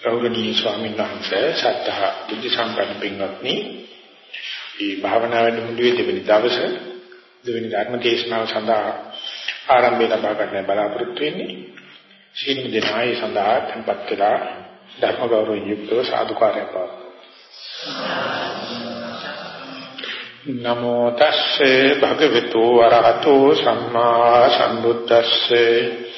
ගෞරවනීය ස්වාමීන් වහන්සේ සත්‍තහ බුද්ධ සම්පන්න පින්වත්නි. මේ භාවනා වැඩමුළුවේ දෙවෙනි දවසේ දෙවෙනි ධර්ම දේශනාව සඳහා ආරම්භය ලබා ගන්න බලාපොරොත්තු වෙන්නේ. සීල දෙනායි සඳහා tempත් කළා ධර්ම ගෞරවයෙන් යුක්තව සාදුකාරය පවතුන නමෝ තස්සේ භගවතු වරහතෝ සම්මා සම්බුද්දස්සේ.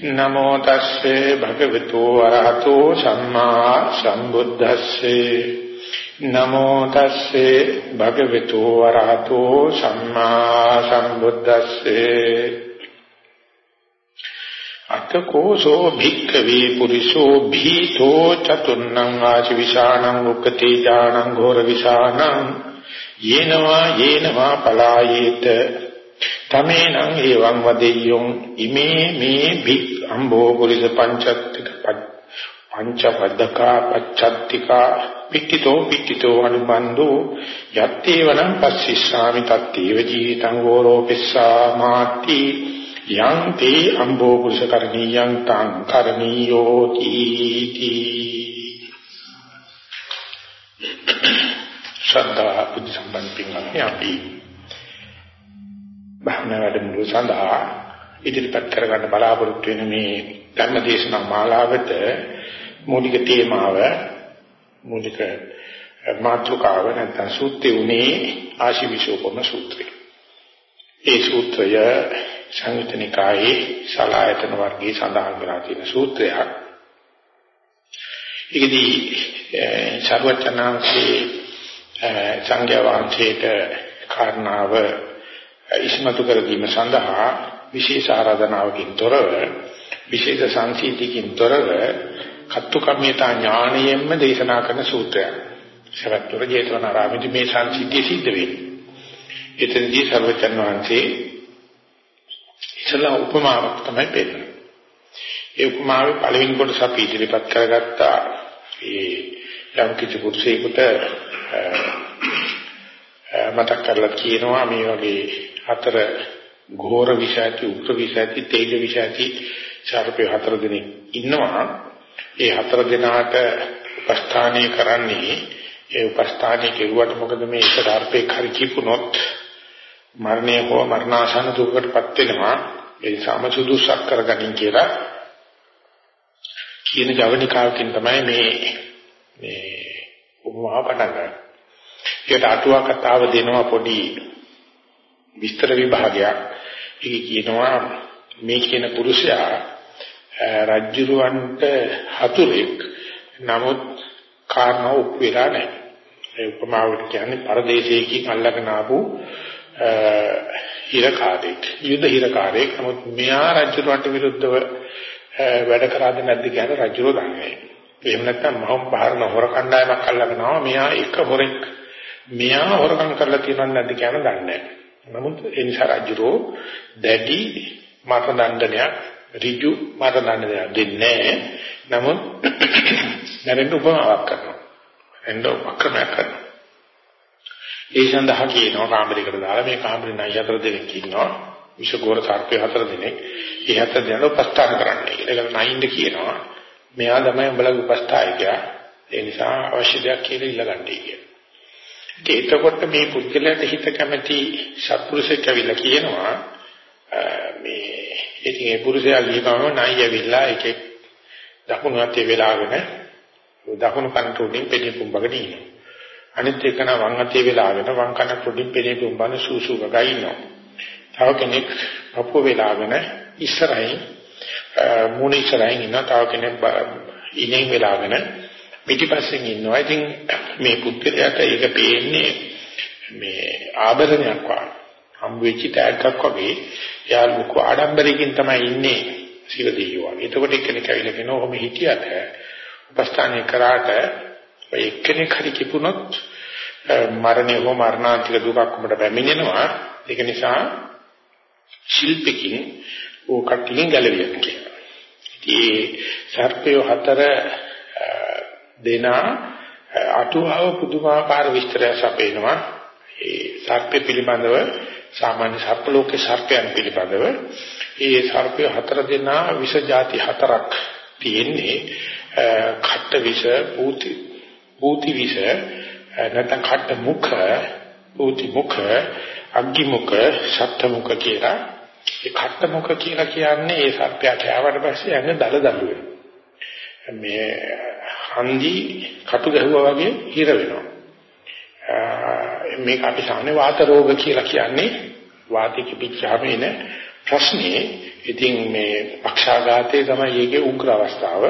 නමෝ තස්සේ භගවතු වරහතෝ සම්මා සම්බුද්දස්සේ නමෝ තස්සේ භගවතු වරහතෝ සම්මා සම්බුද්දස්සේ අතකෝසෝ භික්ඛවේ පුරිසෝ භීතෝ චතුන්නං ආචිවිශානං උක්කති ඥානං ඝෝර විශානං යේනවා යේනවා පලායේත තමේනං එවං වදෙය්‍යොං ඉමේ මේ භික් අම්බෝ පුරිස පංචත්තික පංචපද්දකා පච්චත්තිකා පිට්ඨිතෝ පිට්ඨිතෝ අනුබන්දෝ යත්තේවනම් පස්සිස්සාමි තත්තේව ජීවිතං ගෝරෝපිස්සා මාති යං තේ අම්බෝ පුරුෂ කරණීයං තං කරණීයෝ තීති ශ්‍රද්ධා බුද්ධ සම්පන්න පින්වත්නි අපි භවනා වැඩමුළු සඳහා ඉදිරිපත් කරගන්න බලාපොරොත්තු වෙන මේ ධර්ම දේශනා මාලාවට මූලික තේමාව මූලික මාතෘකාව නැත්නම් සූත්‍රය උනේ ආශිවිශෝපම සූත්‍රය. ඒ සූත්‍රය සංයුතනිකායේ සලායතන වර්ගයේ සඳහන් වෙලා තියෙන සූත්‍රයක්. ඒකදී සර්වචනාංශේ සංඝයා වහන්සේට කාරණාව ඉස්මතු කර දීම සඳහා විශේෂ ආරාධනාවකින් තොරව විශේෂ සංසීතිකින් තොරව කත්තු කම්මිතා ඥාණයෙන්ම දේශනා කරන සූත්‍රයක්. සවැත්තුර ජේතවනාරාමයේ මේ සංසිද්ධිය සිද්ධ වෙන්නේ. එතනදී සර්වචන් වහන්සේ ඉතලා උපමාවක් තමයි පෙන්නන්නේ. ඒ උපමාවේ පළවෙනි කොටස අපි ඉදිරිපත් කරගත්තා. ඒ යම් කිසි පුරුෂයෙකුට මතක් කරලා කියනවා මේ වගේ හතර ඝෝර විෂයති උග්‍ර විෂයති තේජ විෂයති චාරපේ හතර දෙනෙක් ඉන්නවා ඒ හතර දෙනාට උපස්ථානය කරන්නේ ඒ උපස්ථානය කෙරුවට මොකද මේ එක ධර්පේ හරි කිපුණොත් මරණය හෝ මරණාසන්න දුකටපත් වෙනවා ඒ සාම සුදුසක් කරගනින් කියලා කියන ජවනිකාවකින් තමයි මේ මේ උපමාව පටන් ගන්න. ඒකට අටුවා කතාව දෙනවා පොඩි විස්තර විභාගයක්. ඒක කියනවා මේ කියන පුරුෂයා රජ්ජුරුවන්ට හතුරෙක් නමුත් කාරණා උප්පේලා නැහැ. ඒ උපමාවට කියන්නේ පරදේශයකින් අල්ලගෙන ආපු හිරකාරයෙක්. යුද හිරකාරයෙක්. නමුත් මෙයා රජ්ජුරුවන්ට විරුද්ධව වැඩ කරාද නැද්ද කියන රජ්ජුරුව දන්නේ නැහැ. එහෙම නැත්නම් මහම් බාරන හොර කණ්ඩායමක් අල්ලගෙන ආවා මෙයා එක හොරෙක්. මෙයා හොරකම් කරලා තියෙනවද නැද්ද කියන දන්නේ නැහැ. නමුත් ඒ නිසා රජ්ජුරුව දැඩි මත දණ්ඩනයක් ඍජු මරණන්න දෙන්නේ නමුත් නැරෙන්න උපමාවක් කරනවා. එන්න උපක්‍රමයක් කරනවා. ඒ සඳහා කියනවා කාමරයකට දාලා මේ කාමරේ නයි හතර දෙනෙක් ඉන්නවා. විෂගෝර සර්පය හතර දෙනෙක්. ඒ හතර දෙනා උපස්ථාන කරන්නේ ඒකට නයින්ද කියනවා. මෙයා තමයි උඹලගේ උපස්ථායකයා. ඒ නිසා අවශ්‍ය දෙයක් කියලා ඉල්ලගන්නයි කියන එතකොට මේ පුද්ගලයාට හිත කැමැති සත්පුරුෂයෙක් ඇවිල්ලා කියනවා මේ ඉතින් ඒ පුරුෂයා ගිහම නයි ඇවිල්ලා එකෙක් දකුණු අතේ වෙලාගෙන දකුණු කනට උඩින් පෙඩි පුම්බගෙන ඉන්නවා. අනිත් එක නා වම් අතේ වෙලාගෙන වම් කනට උඩින් පෙඩි පුම්බන සූසු ගගා ඉන්නවා. තව කෙනෙක් පපුව වෙලාගෙන ඉස්සරහින් මූණ ඉස්සරහින් ඉන්නවා. තව කෙනෙක් ඉනෙන් වෙලාගෙන පිටිපස්සෙන් ඉන්නවා. ඉතින් මේ පුත්‍රයාට ඒක පේන්නේ මේ ආභරණයක් වගේ. හම් වෙච්ච ටැග්ගක් වගේ එයා ලොකු ආඩම්බරයකින් තමයි ඉන්නේ සිර දෙයියෝ වගේ. එතකොට එක්කෙනෙක් ඇවිල්ලා කියනවා ඔහොම හිටියට උපස්ථානය කරාට ඔය එක්කෙනෙක් හරි කිපුණොත් මරණය හෝ මරණාන්තික දුකක් උඹට පැමිණෙනවා. ඒක නිසා ශිල්පකින් ඕ කට්ටියෙන් ගැලවියක් කියනවා. ඉතින් සර්පය හතර දෙනා අටුවාව පුදුමාකාර විස්තරයක් අපේනවා. ඒ සර්පය පිළිබඳව සාමාන්‍ය සර්ප ලෝකේ සර්පයන් පිළිබඳව. ඒ සර්පය හතර දෙනා විෂ જાති හතරක් තියෙන්නේ. කට විස පූති පූති විස නැත්නම් කට මුඛ පූති මුඛ අග්ගි මුඛ සත්ත්ව මුඛ කියලා. ඒ කට මුඛ කියලා කියන්නේ ඒ සත්‍යයට ආවට පස්සේ යන්නේ දල දළු වෙනවා මේ හන්දි කටු ගැහුවා වගේ හිර වෙනවා මේක අපි සාමාන්‍ය වාත රෝග කියලා කියන්නේ වාතික පිච්චාම එන ප්‍රශ්නේ ඉතින් මේ පක්ෂාඝාතයේ තමයි ඒකේ උග්‍ර අවස්ථාව.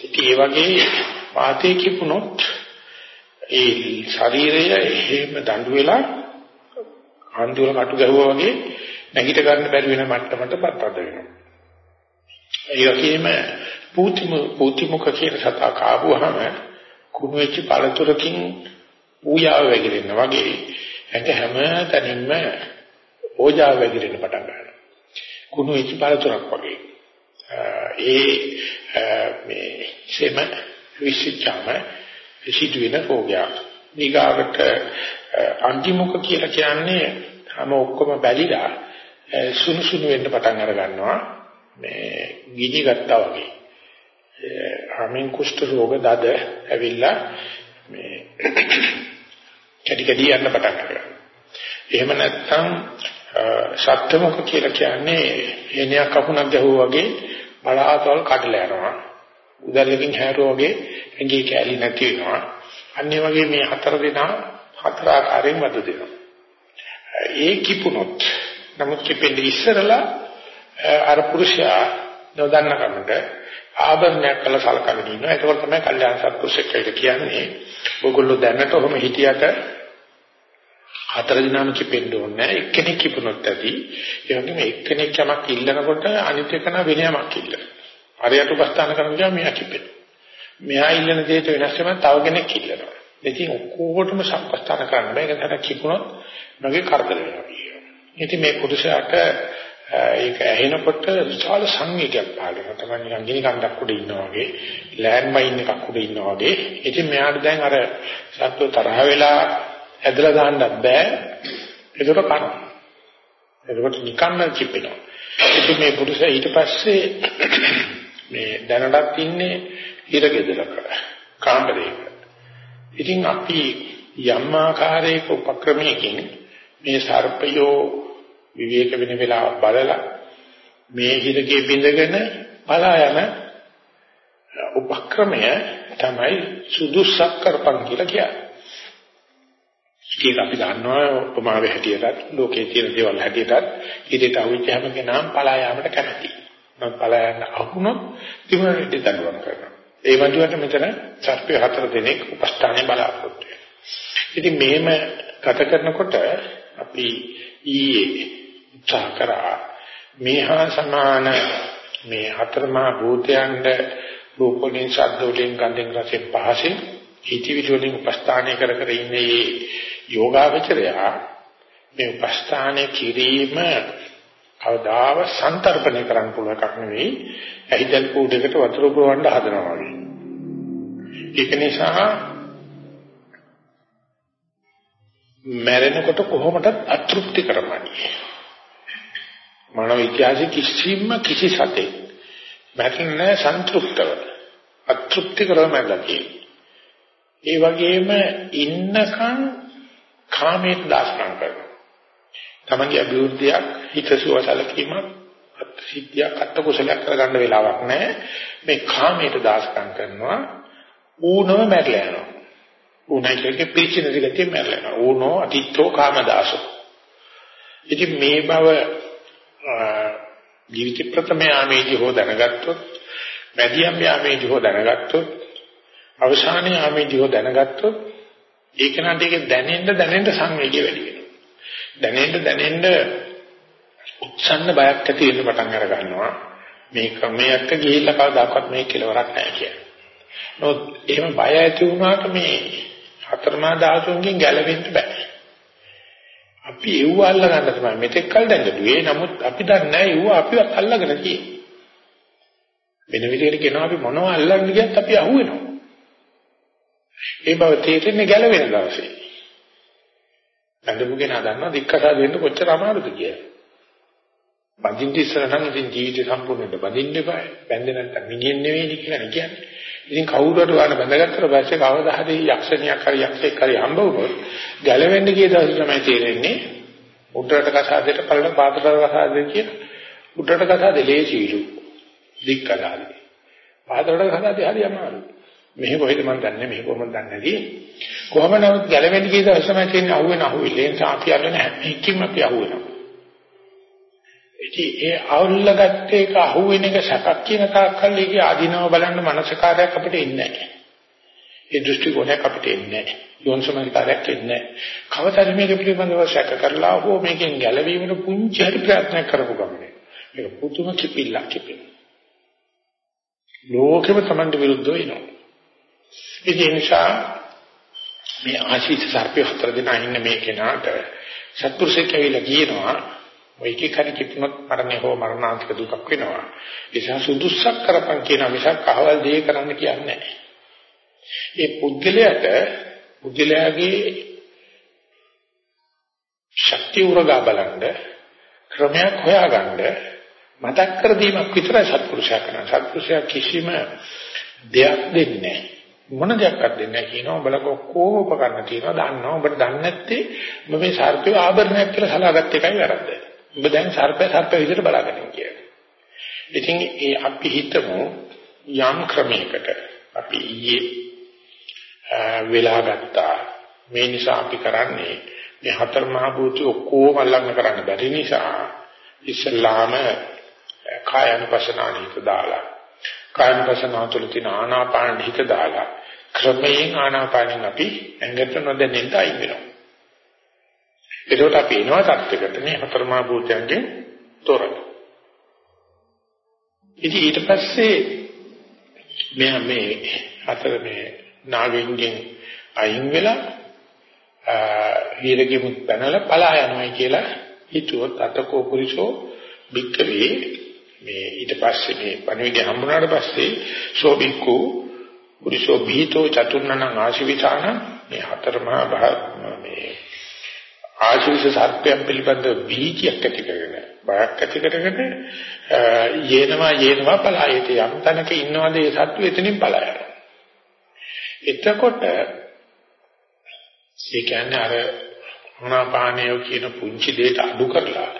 ඉතින් ඒ වගේ වාතයේ කිපුණොත් ඒ ශරීරය එහෙම දඬු වෙලා අන්තිවල කටු ගැහුවා වගේ නැගිට ගන්න බැරි වෙන මට්ටමටපත් අද වෙනවා. ඒ වගේම පූතිම පූතිමුඛ කියන සතා කාවුවහම කුණු වෙච්ච පළතුරකින් ඌයාව වැగిරෙන්න වගේ ඇඟ හැම තැනින්ම ඕජාව වැగిරෙන්න පටන් ගන්නවා. කුණු වෙච්ච පළතුරක් වගේ. ඒ මේ සෙම විශ්චාම සිදුවෙන රෝගයක්. ඊගාවට අන්තිමුක කියලා කියන්නේ හැම ඔක්කොම බැලිලා සුණු සුණු වෙන්න පටන් අර ගන්නවා. මේ ගිනි ගත්තා වගේ. හැමෙන් කුෂ්ඨ රෝග දද ඇවිල්ලා මේ කැටි කැටි යන්න පටන් ගන්නවා. එහෙම නැත්නම් සත්‍යමුඛ කියලා කියන්නේ එනියක් අකුණක් ගැහුවා වගේ බලාතවල් කඩලා යනවා. උදැල්ලකින් හැරුවා වගේ ඇඟේ කැලි නැති වෙනවා. අන්නේ වගේ මේ හතර දෙනා හතර ආකාරයෙන් වද දෙනවා. ඒ කිපුණොත් නමුත් කිපෙන්නේ ඉස්සරලා අර පුරුෂයා නොදන්න කමට ආභරණයක් කළ සලකගෙන ඉන්නවා. ඒක තමයි කල්යාණ සත්පුරුෂයෙක් කියලා කියන්නේ. ඔයගොල්ලෝ දැනට ඔහොම හිටියට හතර දිනම කිපෙන්න ඕනේ නැහැ. එක්කෙනෙක් කිපුණොත් ඇති. ඒ වගේම එක්කෙනෙක් යමක් ඉල්ලනකොට අනිත් එකන වෙන යමක් ඉල්ලන. හරියට උපස්ථාන කරන ගියාම මෙයා කිපෙනවා. මෙයා ඉල්ලන දෙයට වෙනස් වෙනවා තව කෙනෙක් ඉල්ලනවා. ඉතින් ඔක්කොටම සම්පස්ථාන කරන්න බෑ. ඒක තමයි කිපුණොත් මගේ කරදර වෙනවා කියනවා. ඉතින් මේ පුරුෂයාට ඒක ඇහෙනකොට විශාල සංවේගයක් පහළ වෙනවා. තමයි නිකන් ගිනි කන්දක් උඩ ඉන්නා වගේ, ලෑන්ඩ් මයින් එකක් උඩ ඉන්නා වගේ. ඉතින් මෙයාට දැන් අර සත්ව තරහ වෙලා ඇදලා දාන්නත් බෑ. ඒකට කන. ඒකට නිකම්ම කිපෙනවා. ඉතින් මේ පුරුෂයා ඊට පස්සේ මේ දැනටත් ඉන්නේ හිරගෙදරක කාමරයක. ඉතින් අපි යම් ආකාරයක උපක්‍රමයකින් මේ සර්පයෝ විවේක වෙන වෙලාව බලලා මේ හිරගේ බිඳගෙන පලා යන උපක්‍රමය තමයි සුදුසක් කරපන් කියලා කියන්නේ. ඒක අපි දන්නවා උපමාවේ හැටියටත් ලෝකයේ තියෙන දේවල් හැටියටත් ඉදිරියට අවිච්ච හැම කෙනාම පලා යාමට කැමතියි. මම පලා යන්න අහුනොත් තිබුණට දඬුවම් කරනවා. ඒ වගේට මෙතන සර්පය හතර දෙනෙක් උපස්ථානේ බලාපොරොත්තු වෙනවා. ඉතින් මෙහෙම ගත කරනකොට අපි ඊයේ උත්සාහ කරා. මේහා සමාන මේ හතරමා භූතයන්ට රූප වලින් ශබ්ද වලින් ගන්ධෙන් රසෙන් පහසෙන් හිතවිලි වලින් උපස්ථානය කර කර ඉන්නේ යෝගාවචරයා. මේ උපස්ථානය කිරීම කවදාව සන්තරපණය කරන්න පුළුවන් එකක් නෙවෙයි. ඇහිදල් කූඩේකට වතුර පුරවන්න හදනවා වගේ. ඒක නිසා මැරෙනකොට කොහොමද අතෘප්ති කරන්නේ මානව ඉතිහාසයේ කිසිම කිසි සතේ මැරෙන්නේ සන්තුෂ්තව අතෘප්ති කරව මැරලා කියන්නේ ඒ වගේම ඉන්නකන් කාමයට දාස්කම් කරනවා. තමන්ගේ අභිවෘද්ධියක් හිතසුව සැලකීමක් සිද්ධියක් අත්ත කුසලයක් කරගන්න වෙලාවක් නැහැ. මේ කාමයට දාස්කම් කරනවා ඌනම මැරලා යනවා. ඌනයිකේ පිළිචින දිගටම මැරලා යනවා. ඌනෝ අතිත්තෝ කාමදාසෝ. ඉතින් මේ බව ජීවිත ප්‍රථම යාමේදී හෝ දැනගත්තොත් මැදියම් යාමේදී හෝ දැනගත්තොත් අවසානයේ ආමේදී හෝ දැනගත්තොත් ඒක නට ඒක දැනෙන්න දැනෙන්න සංවේගය වැඩි වෙනවා. දැනෙන්න දැනෙන්න උත්සන්න බයක් ඇති වෙන්න පටන් අර ගන්නවා. මේ ක්‍රමයක ගිහිල්ලා කවදාකවත් මේ කෙලවරක් නැහැ කියන්නේ. නමුත් එහෙම බය ඇති වුණාට මේ හතරමා ධාතුන්ගෙන් ගැලවෙන්න බෑ. අපි ඒව අල්ල ගන්න තමයි මෙතෙක් කල් දැඟලුවේ. නමුත් අපි දන්නේ නැහැ ඒව අපිවත් අල්ලගෙන තියෙන්නේ. වෙන විදිහට කියනවා අපි මොනව අල්ලන්න ගියත් අපි අහුවෙනවා. ඒ බව තේරෙන්නේ ගැලවෙන දවසේ. බඳපු කෙනා දන්නවා දික්කසා දෙන්න කොච්චර අමාරුද කියලා. බඳින්න ඉස්සර නම් ඉතින් ජීවිතය සම්පූර්ණයෙන් බඳින්න එපා. බැඳෙ නැත්තම් මිනිහෙන් නෙවෙයි කියලා කියන්නේ. ඉතින් කවුරුහට ගන්න බඳගත්තට පස්සේ කවදා හරි යක්ෂණියක් හරි යක්ෂයෙක් හරි හම්බ වුණොත් ගැලවෙන්න ගිය දවසේ තමයි තේරෙන්නේ උඩරට කසාදෙට පළල පාතට කසාදෙට කියන උඩරට කසාදේ ලේසියිලු. දික් කසාදේ. පාතට කසාදේ හරි අමාරුයි. මෙහෙ කොහෙද මන් දන්නේ මෙහෙ කොහොමද දන්නේ නැති. කොහොම නමුත් ගැලවෙන්න ගිය දවසේ තමයි තේරෙන්නේ අහුවෙන අහුවෙන්නේ. ඒ නිසා අපි අල්ලන හැම එකකින්ම අපි අහුවෙනවා. ඉතින් ඒ අවුල්ලගත්ත එක අහුවෙන එක සැපක් කියන තාක්කල් ඒකේ ආධිනව බලන්න මනසකාරයක් අපිට එන්නේ නැහැ. ඒ දෘෂ්ටි කෝණයක් අපිට එන්නේ නැහැ. යෝනිසමනිකාරයක් එන්නේ නැහැ. කවදාද මේක පිළිබඳව සැක කරලා හෝ මේකෙන් ගැලවීමට පුංචි හරි ප්‍රයත්නයක් කරපු ගමනේ. මේක පුදුම කිපිල්ලක් කිපිල්ල. ලෝකෙම Tamanට විරුද්ධව එනවා. ඒ නිසා මේ ආශීෂ සර්පය හතර දෙනා ඉන්න මේ කෙනාට සත්පුරුෂයෙක් ඇවිල්ලා කියනවා ඔය එකේ කන කිපුණොත් මරණය හෝ මරණාන්තික දුකක් වෙනවා. ඒ නිසා සුදුසුසක් කරපන් කියන මිසක් අහවල් දේ කරන්න කියන්නේ නැහැ. ඒ පුද්ගලයාට පුද්ගලයාගේ ශක්තිය උරගා බලන්න ක්‍රමයක් හොයාගන්න මතක් කර දීමක් විතරයි සත්පුරුෂයා කරන්නේ. සත්පුරුෂයා කිසිම දෙයක් දෙන්නේ නැහැ. මොන දෙයක්වත් දෙන්නේ නැහැ කියනවා උඹලා කොහොම උපකරණ තියෙනවා දන්නවා උඹට දන්නේ නැත්තේ උඹ මේ සර්පය ආභරණයක් කියලා සලාගත් එකයි වැරද්ද. උඹ දැන් සර්පය සර්පය විදිහට බලාගෙන කියලා. ඉතින් ඒ අපි හිතමු යම් ක්‍රමයකට අපි ඊයේ වෙලා ගත්තා මේ නිසා අපි කරන්නේ මේ හතර මහ භූත ඔක්කොම අල්ලන්න කරන්න බැරි නිසා ඉස්ලාම කායනුපසනානික දාලා කායනුපසනාව තුළ තියෙන ආනාපාන හිත දාලා ක්‍රමයෙන් ආනාපානෙන් අපි ඇඟට නොදැනෙන්න අයින් වෙනවා එතකොට අපි එනවා තත්යකට මේ හතරමා භූතයන්ගෙන් තොරව. ඉතින් ඊට පස්සේ මෙයා මේ හතර මේ නාගෙන්ගෙන් අයින් වෙලා හීරගෙමුත් පැනලා පලා යනවා කියලා හිතුවොත් අතකෝ පුරිසෝ බික්කවේ මේ ඊට පස්සේ මේ පණිවිඩය හම්බුනාට පස්සේ සෝබික්කු පුරිසෝ බීතෝ චතුර්ණං ආශිවිතාන මේ හතරමහා මේ ආශිර්ෂ සත්‍යයන් පිළිබඳ බීජයක් ඇති කරගෙන බයක් ඇති කරගෙන යේනවා යේනවා පලායත යම් තැනක ඉන්නවද ඒ සත්‍ය එතනින් පලා යනවා. එතකොට ඒ කියන්නේ අර ආනාපානය කියන පුංචි දෙයට අඩු කරලා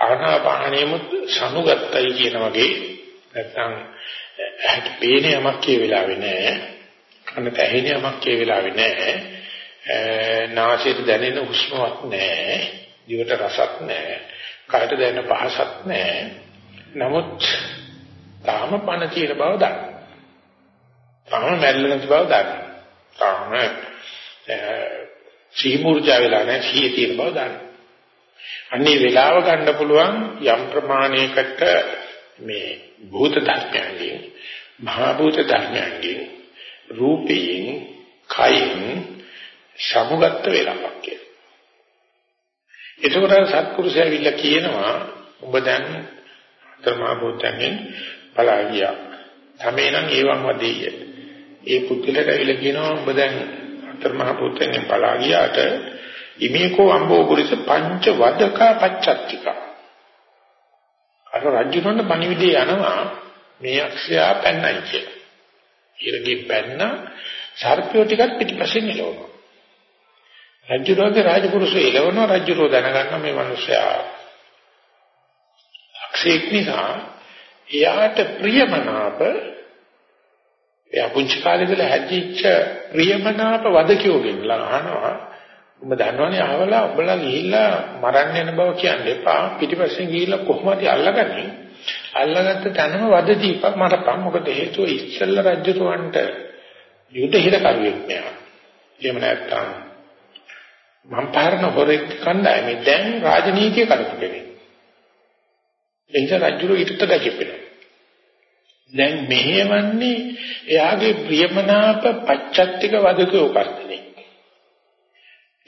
ආනාපානයමුත් සනුගතයි කියන වගේ නැත්නම් ඇහැට පේන යමක් කිය වෙලාවේ නෑ කනට ඇහෙන යමක් කිය වෙලාවේ නෑ නාසයට දැනෙන හුස්මවත් නැහැ. දිවට රසක් නැහැ. කයට දැනෙන පහසක් නැහැ. නමුත් තාම පණ තියෙන බව දන්න. තාම මැල්ල නැති බව දන්න. තාම සීමුර්ජා වෙලා නැහැ. සීයේ තියෙන බව දන්න. අන්නේ වෙලාව ගන්න පුළුවන් යම් ප්‍රමාණයකට මේ භූත ධර්මයන්ගෙන් මහා භූත ධර්මයන්ගෙන් රූපයෙන් කයින් සමුගත්ත වෙලාවක් කියලා. එතකොට සත්පුරුෂයා ඇවිල්ලා කියනවා ඔබ දැන් ධර්මා භූතයෙන් පලා ගියා. තමේනම් ඒවම් වදෙය. ඒ පුද්ගලට ඇවිල්ලා කියනවා ඔබ දැන් ධර්මා භූතයෙන් පලා ගියාට ඉමේකෝ අම්බෝ පුරිස පංච වදකා පච්චත්තිකා. අර රජුනන්න පණිවිඩේ යනවා මේ අක්ෂයා පැන්නයි කියලා. ඊළඟේ පැන්න සර්පියෝ ටිකක් පිටිපස්සෙන් එළවනවා. රජුරෝගේ රාජපුරුෂය එළවනවා රජුරෝ දැනගන්න මේ මිනිස්සයා අක්ෂේක් නිසා එයාට ප්‍රියමනාප එයා පුංචි කාලේ ඉඳලා හැදිච්ච ප්‍රියමනාප වදකියෝගෙන් අහනවා. ඔබ දන්නවනේ ආවලා ඔබලා ගිහිල්ලා මරන්න යන බව කියන්නේ එපා. පිටිපස්සෙන් ගිහිල්ලා කොහොමද අල්ලගන්නේ අල්ලගත්ත තැනම වද දීපක් මරපන්. මොකද හේතුව ඉස්සෙල්ලා රජුරවන්ට යුද හිර කරුවෙක් නෑ එහෙම නැත්නම් මම පාරන හොරෙක් කණ්ඩායමේ දැන් රාජනීතිය කරපු කෙනෙක්. ඒ නිසා රජුරු ඊටත් දැකපෙනවා. දැන් මෙහෙවන්නේ එයාගේ ප්‍රියමනාප පච්චත්තික වදකෝ කර්තනේ.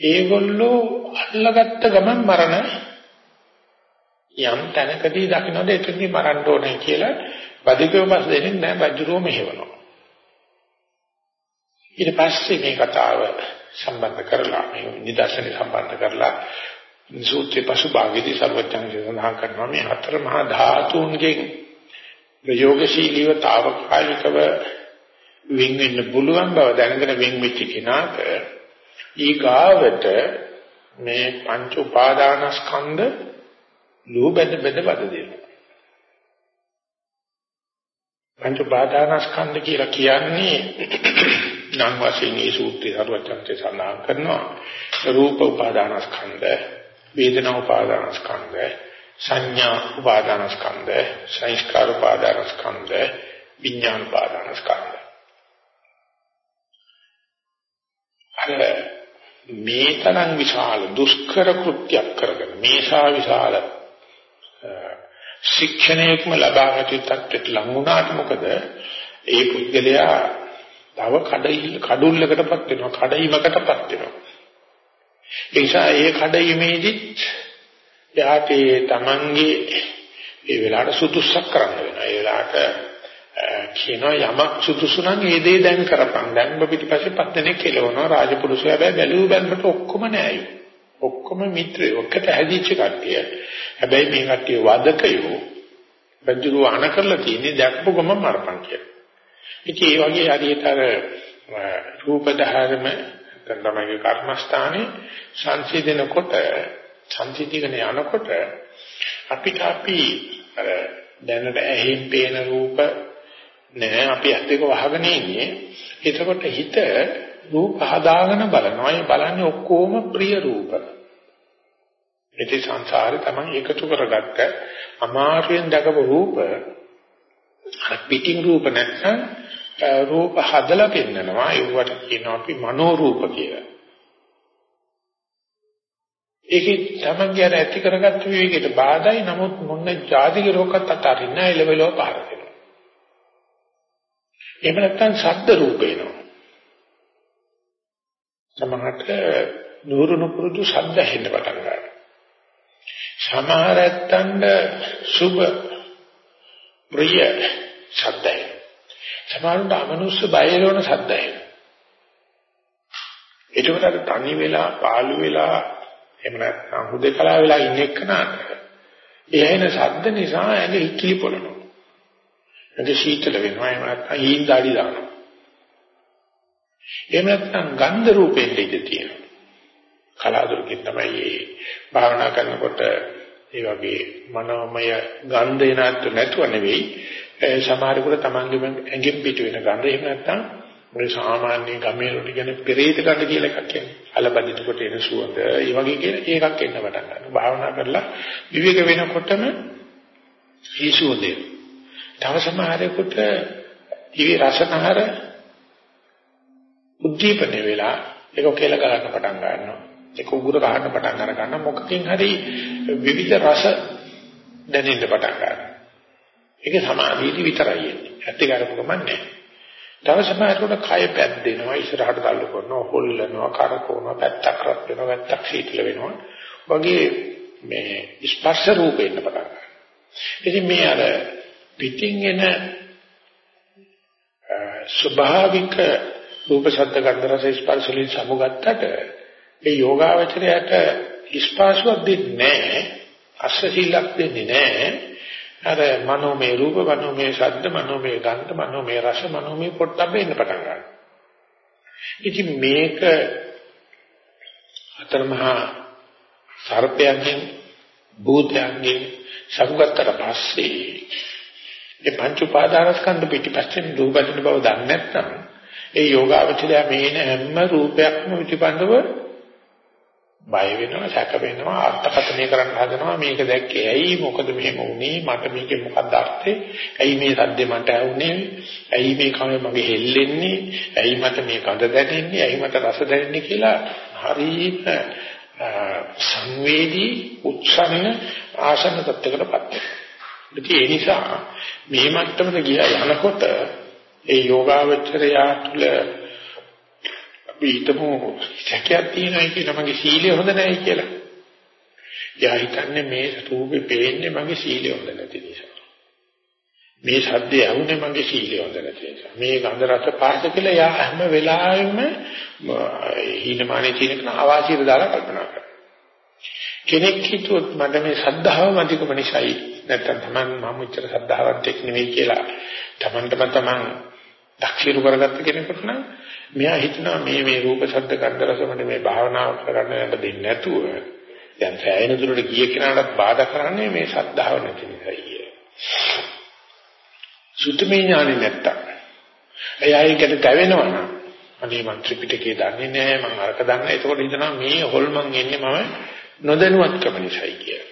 ඒගොල්ලෝ අල්ලගත්ත ගමන් මරණ යම් තැනකදී දකින්නද එතනදී මරන්න ඕනේ කියලා වදකෝ පස් දෙන්නේ නැහැ රජුරෝ මෙහෙවනවා. ඊට පස්සේ මේ කතාව සම්බන්ධ කරලා මේ නිදර්ශන සම්බන්ධ කරලා සූත්‍රයේ පසුභාගයේදී සර්වඥාන්සේ සඳහන් කරනවා මේ හතර මහා ධාතුන්ගෙන් ප්‍රයෝගශීලීව తాවකාලිකව වින් වෙන්න පුළුවන් බව දැනගෙන වින් වෙච්ච කෙනාට ඊගාවට මේ පංච උපාදානස්කන්ධ ලෝබෙද බෙද බද දෙනවා. පංච උපාදානස්කන්ධ කියලා කියන්නේ නම් වශයෙන් මේ සූත්‍රය හරුවචන්තේ සඳහන් කරනවා. රූප උපාදානස්කන්ධ වේදනා උපාදානස්කන්ධ සංඥා උපාදානස්කන්ධ සංස්කාර උපාදානස්කන්ධ විඥාන උපාදානස්කන්ධ. අර මේ තරම් විශාල දුෂ්කර කෘත්‍යයක් කරගෙන මේසා විශාල ශික්ෂණයක්ම ලබාගත යුත්තට ලං වුණාට මොකද? ඒ පුද්ගලයා තව කඩිල් කඩුල්ලකටපත් වෙනවා කඩයිමකටපත් වෙනවා. ඒ නිසා ඒ කඩයිමේදිත් එයාට ඒ තමන්ගේ ඒ වෙලාවට සුදුසුසක් කරන්න වෙනවා. ඒ වෙලාවට කියනවා යමක් සුදුසු නම් ඒ දේ දැන් කරපන්. දැන් ඔබ පිටිපස්සේ පස් දෙනෙක් කෙලවනවා රාජපුරුෂය හැබැයි බැලුව බැලමට ඔක්කොම නෑයෝ. ඔක්කොම මිත්‍රයෝ. ඔක්කට හැදිච්ච කට්ටිය. හැබැයි මේ කට්ටිය වදකයෝ. බඳුරු අහන කරලා තියෙන්නේ දැක්පු ගමන් මරපන් කියලා. ඉතින් ඒ වගේ හරියට අර රූප ධර්ම තමයිගේ කර්මස්ථානේ සංසිඳනකොට සංසිඳගෙන යනකොට අපිට අපි අර දැනට ඇහෙන් පේන රූප නෑ අපි ඇස් දෙක වහගෙන ඉන්නේ. එතකොට හිත රූප හදාගෙන බලනවා. ඒ බලන්නේ ඔක්කොම ප්‍රිය රූප. ඉතින් සංසාරේ තමයි එකතු කරගත්ත අමාරුවෙන් දැකපු රූප අර පිටින් රූප නැත්නම් රූප හදලා පෙන්නනවා ඒවට කියනවා අපි මනෝ රූප කියලා. ඒකේ තමන්ගේ අර ඇති කරගත්ත විවේකයට බාධායි නමුත් මොන જાතික රෝගකට අතරින් නෑ එළවලෝ පාර දෙනවා. එහෙම නැත්නම් ශබ්ද රූප එනවා. සමහරට නూరుණු පුරුදු ශබ්ද හෙන්න පටන් ගන්නවා. සමහර ඇත්තන්ට සුබ ප්‍රිය ශබ්දයි. සමහරවිට අමනුෂ්‍ය බයලවන ශබ්දයි. ඒකට අර තනි වෙලා පාළු වෙලා එහෙම නැත්නම් හුදකලා වෙලා ඉන්න එක්කනට ඒ ඇහෙන ශබ්ද නිසා ඇඟ ඉක්ලි පොළනවා. ඇඟ සීතල වෙනවා එහෙම නැත්නම් හීන් දාඩි දානවා. එහෙම නැත්නම් ගන්ධ රූපෙන් ඉඳී තියෙනවා. කලාතුරකින් තමයි මේ භාවනා කරනකොට ඒ වගේ මනෝමය ගන්ධ එනත් නැතුව නෙවෙයි සමහරෙකුට තමන්ගේම ඇඟෙන් පිට වෙන ගඳ එහෙම නැත්නම් ඔය සාමාන්‍ය ගමේ රොටි කියන පෙරේත ගඳ කියලා එකක් කියන්නේ. අලබදිනකොට එන සුවඳ ඒ වගේ කියන ඒකක් එන්න පටන් ගන්නවා. භාවනා කරලා විවේක වෙනකොටම ඒ සුවඳේ. තව සමහරෙකුට ඉවි රසනහර උද්දීපන වෙලා ඒක කෙල ගන්න පටන් ගන්නවා. ඒක උගුර ගන්න පටන් අර ගන්න මොකකින් හරි විවිධ රස දැනෙන්න පටන් ගන්නවා. ඒක සමාධියදී විතරයි එන්නේ. ඇත්ත කරපු ගමන් නෑ. තව සමහරකට කය පැද්දෙනවා, ඉස්සරහට තල්ලු කරනවා, හොල්ලනවා, කරකවනවා, පැත්තක් රත් වෙනවා, පැත්තක් සීතල වෙනවා. වගේ මේ ස්පර්ශ රූපෙන්න පටන් ගන්නවා. ඉතින් මේ අර පිටින් එන ස්වභාවික රූප ශබ්ද ගන්ධ රස ස්පර්ශ වලින් සමුගත්තට ඒ යෝගාවචරයට ස්පර්ශයක් දෙන්නේ නැහැ, අස්සසීලක් දෙන්නේ නැහැ. අර මනෝමය රූප මනෝමය ශබ්ද මනෝමය ගන්ධ මනෝමය රස මනෝමය පොට්ටබ්බ එන්න පටන් ගන්නවා. ඉතින් මේක අතරමහා සර්පයන්ගෙන් භූතයන්ගෙන් සමුගත්තට පස්සේ ඒ පංච උපාදානස්කන්ධ පිටිපස්සෙන් දුබදින බව දන්නේ නැත්නම් ඒ යෝගාවචරය මේන හැම රූපයක්ම පිටිපන්දව බය වෙනවා සැක වෙනවා අර්ථකථනය කරන්න හදනවා. මේක දැක්කේ ඇයි? මොකද මෙහෙම වුනේ? මට මේකේ මොකක්ද අර්ථේ? ඇයි මේ සද්දේ මට ඇහුනේ? ඇයි මේ කම මගේ හෙල්ලෙන්නේ? ඇයි මට මේ ගඳ දැනෙන්නේ? ඇයි මට රස දැනෙන්නේ කියලා හරියට සංවේදී උත්සන්න ආසන්න තත්ත්වයකටපත් වෙනවා. ඒ නිසා මේ මට්ටමට ගියා යනකොට ඒ යෝගාවචරයා තුළ අපි හිතමු සැකයක් තියෙනවා කියලා මගේ සීලය හොඳ නැහැ කියලා. එයා හිතන්නේ මේ රූපේ පේන්නේ මගේ සීලය හොඳ නැති නිසා. මේ ශබ්දය ඇහුනේ මගේ සීලය හොඳ නැති නිසා. මේ ගන්ධ රස පාට කියලා එයා හැම වෙලාවෙම හීනමානේ තියෙන ආවාසියට දාලා කල්පනා කරනවා. කෙනෙක් හිතුවොත් මට මේ සද්ධාව මැදිකම නිසායි නැත්තම් Taman මම මෙච්චර සද්ධාවත් එක්ක නෙවෙයි කියලා Tamanටම Taman දක්ෂිරු කරගත්ත කෙනෙකුට නම් මෙයා හිතනවා මේ මේ රූප ශබ්ද ගන්ධ රස මට මේ භාවනාව කරගන්න යන්න දෙන්නේ නැතුව දැන් සෑයෙන දුරට ගිය කෙනාට බාධා කරන්නේ මේ සද්ධාව නැති නිසායි. සුත්තමේ ඥානෙ නැත්තම් එයා ඒකට දැවෙනවා නම් අනේ මං ත්‍රිපිටකේ දන්නේ නැහැ මං අරක දන්නේ එතකොට හිතනවා මේ හොල්මන් එන්නේ මම නොදැනුවත්කම නිසායි කියලා.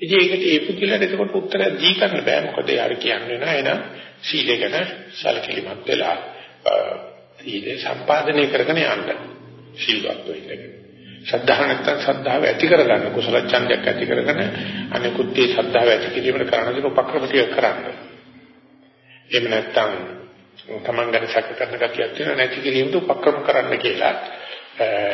ඉතින් ඒකට ඒ පුදුලට එතකොට උත්තර දී ගන්න බෑ මොකද යාර කියන්නේ නෑ එන සීලය ගැන සැලකිලිමත් වෙලා සීලය සම්පාදනය කරගෙන යන්න සීලවත් වෙන්න. ශ්‍රද්ධාව නැත්නම් ශ්‍රද්ධාව ඇති කරගන්න කුසල ඡන්දයක් ඇති කරගෙන අනිකුත් ඒ ශ්‍රද්ධාව ඇති කිරීමට කරන දේ උපක්‍රම ටික කරන්න. එහෙම නැත්නම් තමන් ගැන සැක කරන කතියක් තියෙන නැති කිරීමට උපක්‍රම කරන්න කියලා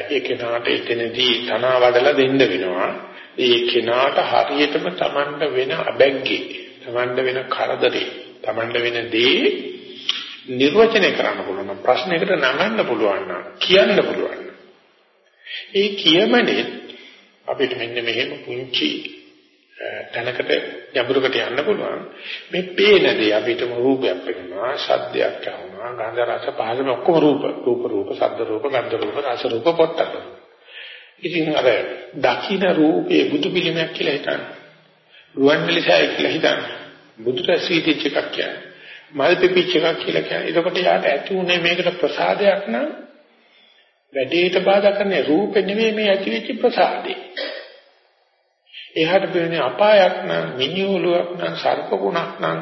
ඒ කෙනාට එතනදී තනවා වඩලා දෙන්න වෙනවා. ඒ කෙනාට හරියටම තමන්ට වෙන අබැග්ගේ, තමන්ට වෙන කරදරේ, තමන්ට වෙන දේ නිර්වචනය කරන්න පුළුවන්. ප්‍රශ්නයකට නගන්න පුළුවන් නම් කියන්න පුළුවන්. ඒ කියමනේ අපිට මෙන්න මෙහෙම පුංචි තැනකට ගැඹුරකට යන්න පුළුවන්. මේ පේන දේ අපිට රූපයක් පෙනෙනවා සද්දයක් අහනවා ගන්ධ රස පහසම ඔක්කොම රූප. රූප රූප සද්ද රූප ගන්ධ රූප රස රූප පොට්ටක් ඉතින් අර දකින්න රූපේ බුදු පිළිමයක් කියලා හිතන්න. රුවන්වැලිසෑය කියලා හිතන්න. බුදු රසීතිච් එකක් කියන්නේ. මල් පිපිච් එකක් කියලා කියන්නේ. එතකොට යාට ඇති උනේ මේකට ප්‍රසාදයක් නම් වැඩේට බාධා කරන්නේ රූපේ නෙමෙයි මේ ඇතිවෙච්ච ප්‍රසාදේ. එහාට පෙනෙන අපායක් නම් මිනිඔලුවක් නම් සර්පගුණක් නම්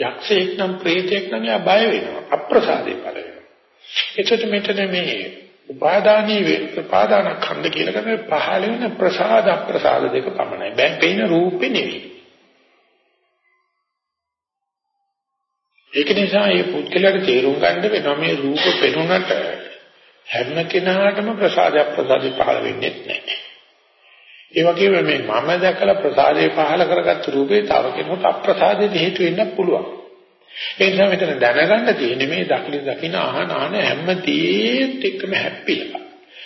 යක්ෂයෙක් නම් ප්‍රේතයෙක් නම් එයා බය වෙනවා. අප්‍රසාදේ පළ වෙනවා. එතකොට මෙතන මේ උපාදානී උපාදාන ඛණ්ඩ කියලා කරන්නේ පහළ වෙන ප්‍රසාද අප්‍රසාද දෙක පමණයි. බෑ පේන රූපේ නෙවෙයි. ඒක නිසා මේ පුද්ගලයාට තේරුම් ගන්න වෙනවා මේ රූප පෙනුනට හැම කෙනාටම ප්‍රසාද අප්‍රසාද පහළ වෙන්නේ නැහැ ඒ වගේම මේ මම දැකලා ප්‍රසාදේ පහල කරගත්ත රූපේ තව කෙනෙකුට අප්‍රසාදයට හේතු වෙන්න පුළුවන්. ඒ නිසා මෙතන දැනගන්න තියෙන්නේ මේ දකින්න දකින්න අහන අහන හැමදේත් එක්කම හැප්පිලා.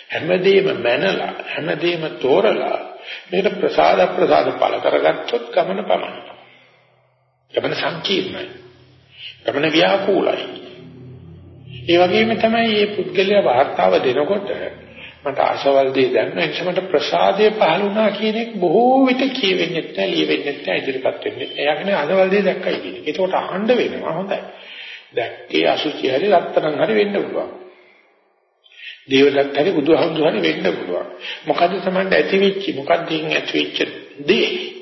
හැමදේම මැනලා හැමදේම තෝරලා මේකට ප්‍රසාද ප්‍රසාද පළ කරගත්තොත් ගමන පමණයි. ගමන සංකීර්ණයි. ගමන ව්‍යාකූලයි. ඒ වගේම තමයි මේ පුද්ගලයා වාර්තාව දෙනකොට මට අසවල් දේ දැනන නිසා මට ප්‍රසාදය පහළ වුණා කියන එක බොහෝ විට කියවෙන්නේ නැහැ, ලියවෙන්නේ නැහැ, ඉදිරිපත් වෙන්නේ. එයාගෙන අසවල් දේ දැක්කයි කියන එක. ඒකට අහන්න වෙනවා හොඳයි. දැක්කේ අසුචි හරි රත්තරන් හරි වෙන්න පුළුවන්. දේවදත්ත හරි බුදුහමඳු හරි වෙන්න පුළුවන්. මොකද්ද තමයි ඇති වෙච්චි? මොකද්ද ඇති වෙච්ච දේ?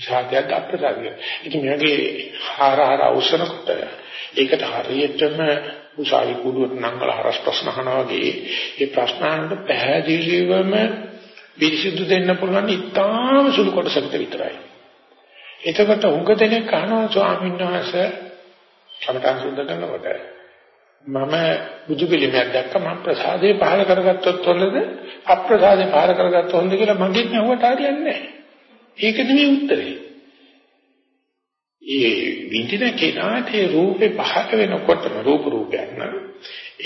සාධ්‍යයක් අප්‍රසාදිය. ඉතින් මේකේ හාරහාර අවසනකොට ඒකට හරියටම උසාවි කුඩුවට නංගල හරස් ප්‍රශ්න අහනවා වගේ ඒ ප්‍රශ්න අහන්න පැහැදිලිවම පිරිසිදු දෙන්න පුළුවන් ඉතාම සුළු කොටසකට විතරයි. එතකොට උඟ දෙනෙක් අහනවා ස්වාමීන් වහන්සේ කමඨං සුද්ධ කරනකොට මම බුදු පිළිමයක් දැක්ක මම ප්‍රසාදේ පහල කරගත්තොත් හොඳද අප්‍රසාදේ පහල කරගත්තොත් හොඳද කියලා මගෙන් අහුවට හරියන්නේ නැහැ. ඒක නෙමෙයි උත්තරේ. ඒ විඳින කෙනාට ඒ රූපේ පහළ වෙනකොටම රූප රූපයක් නම්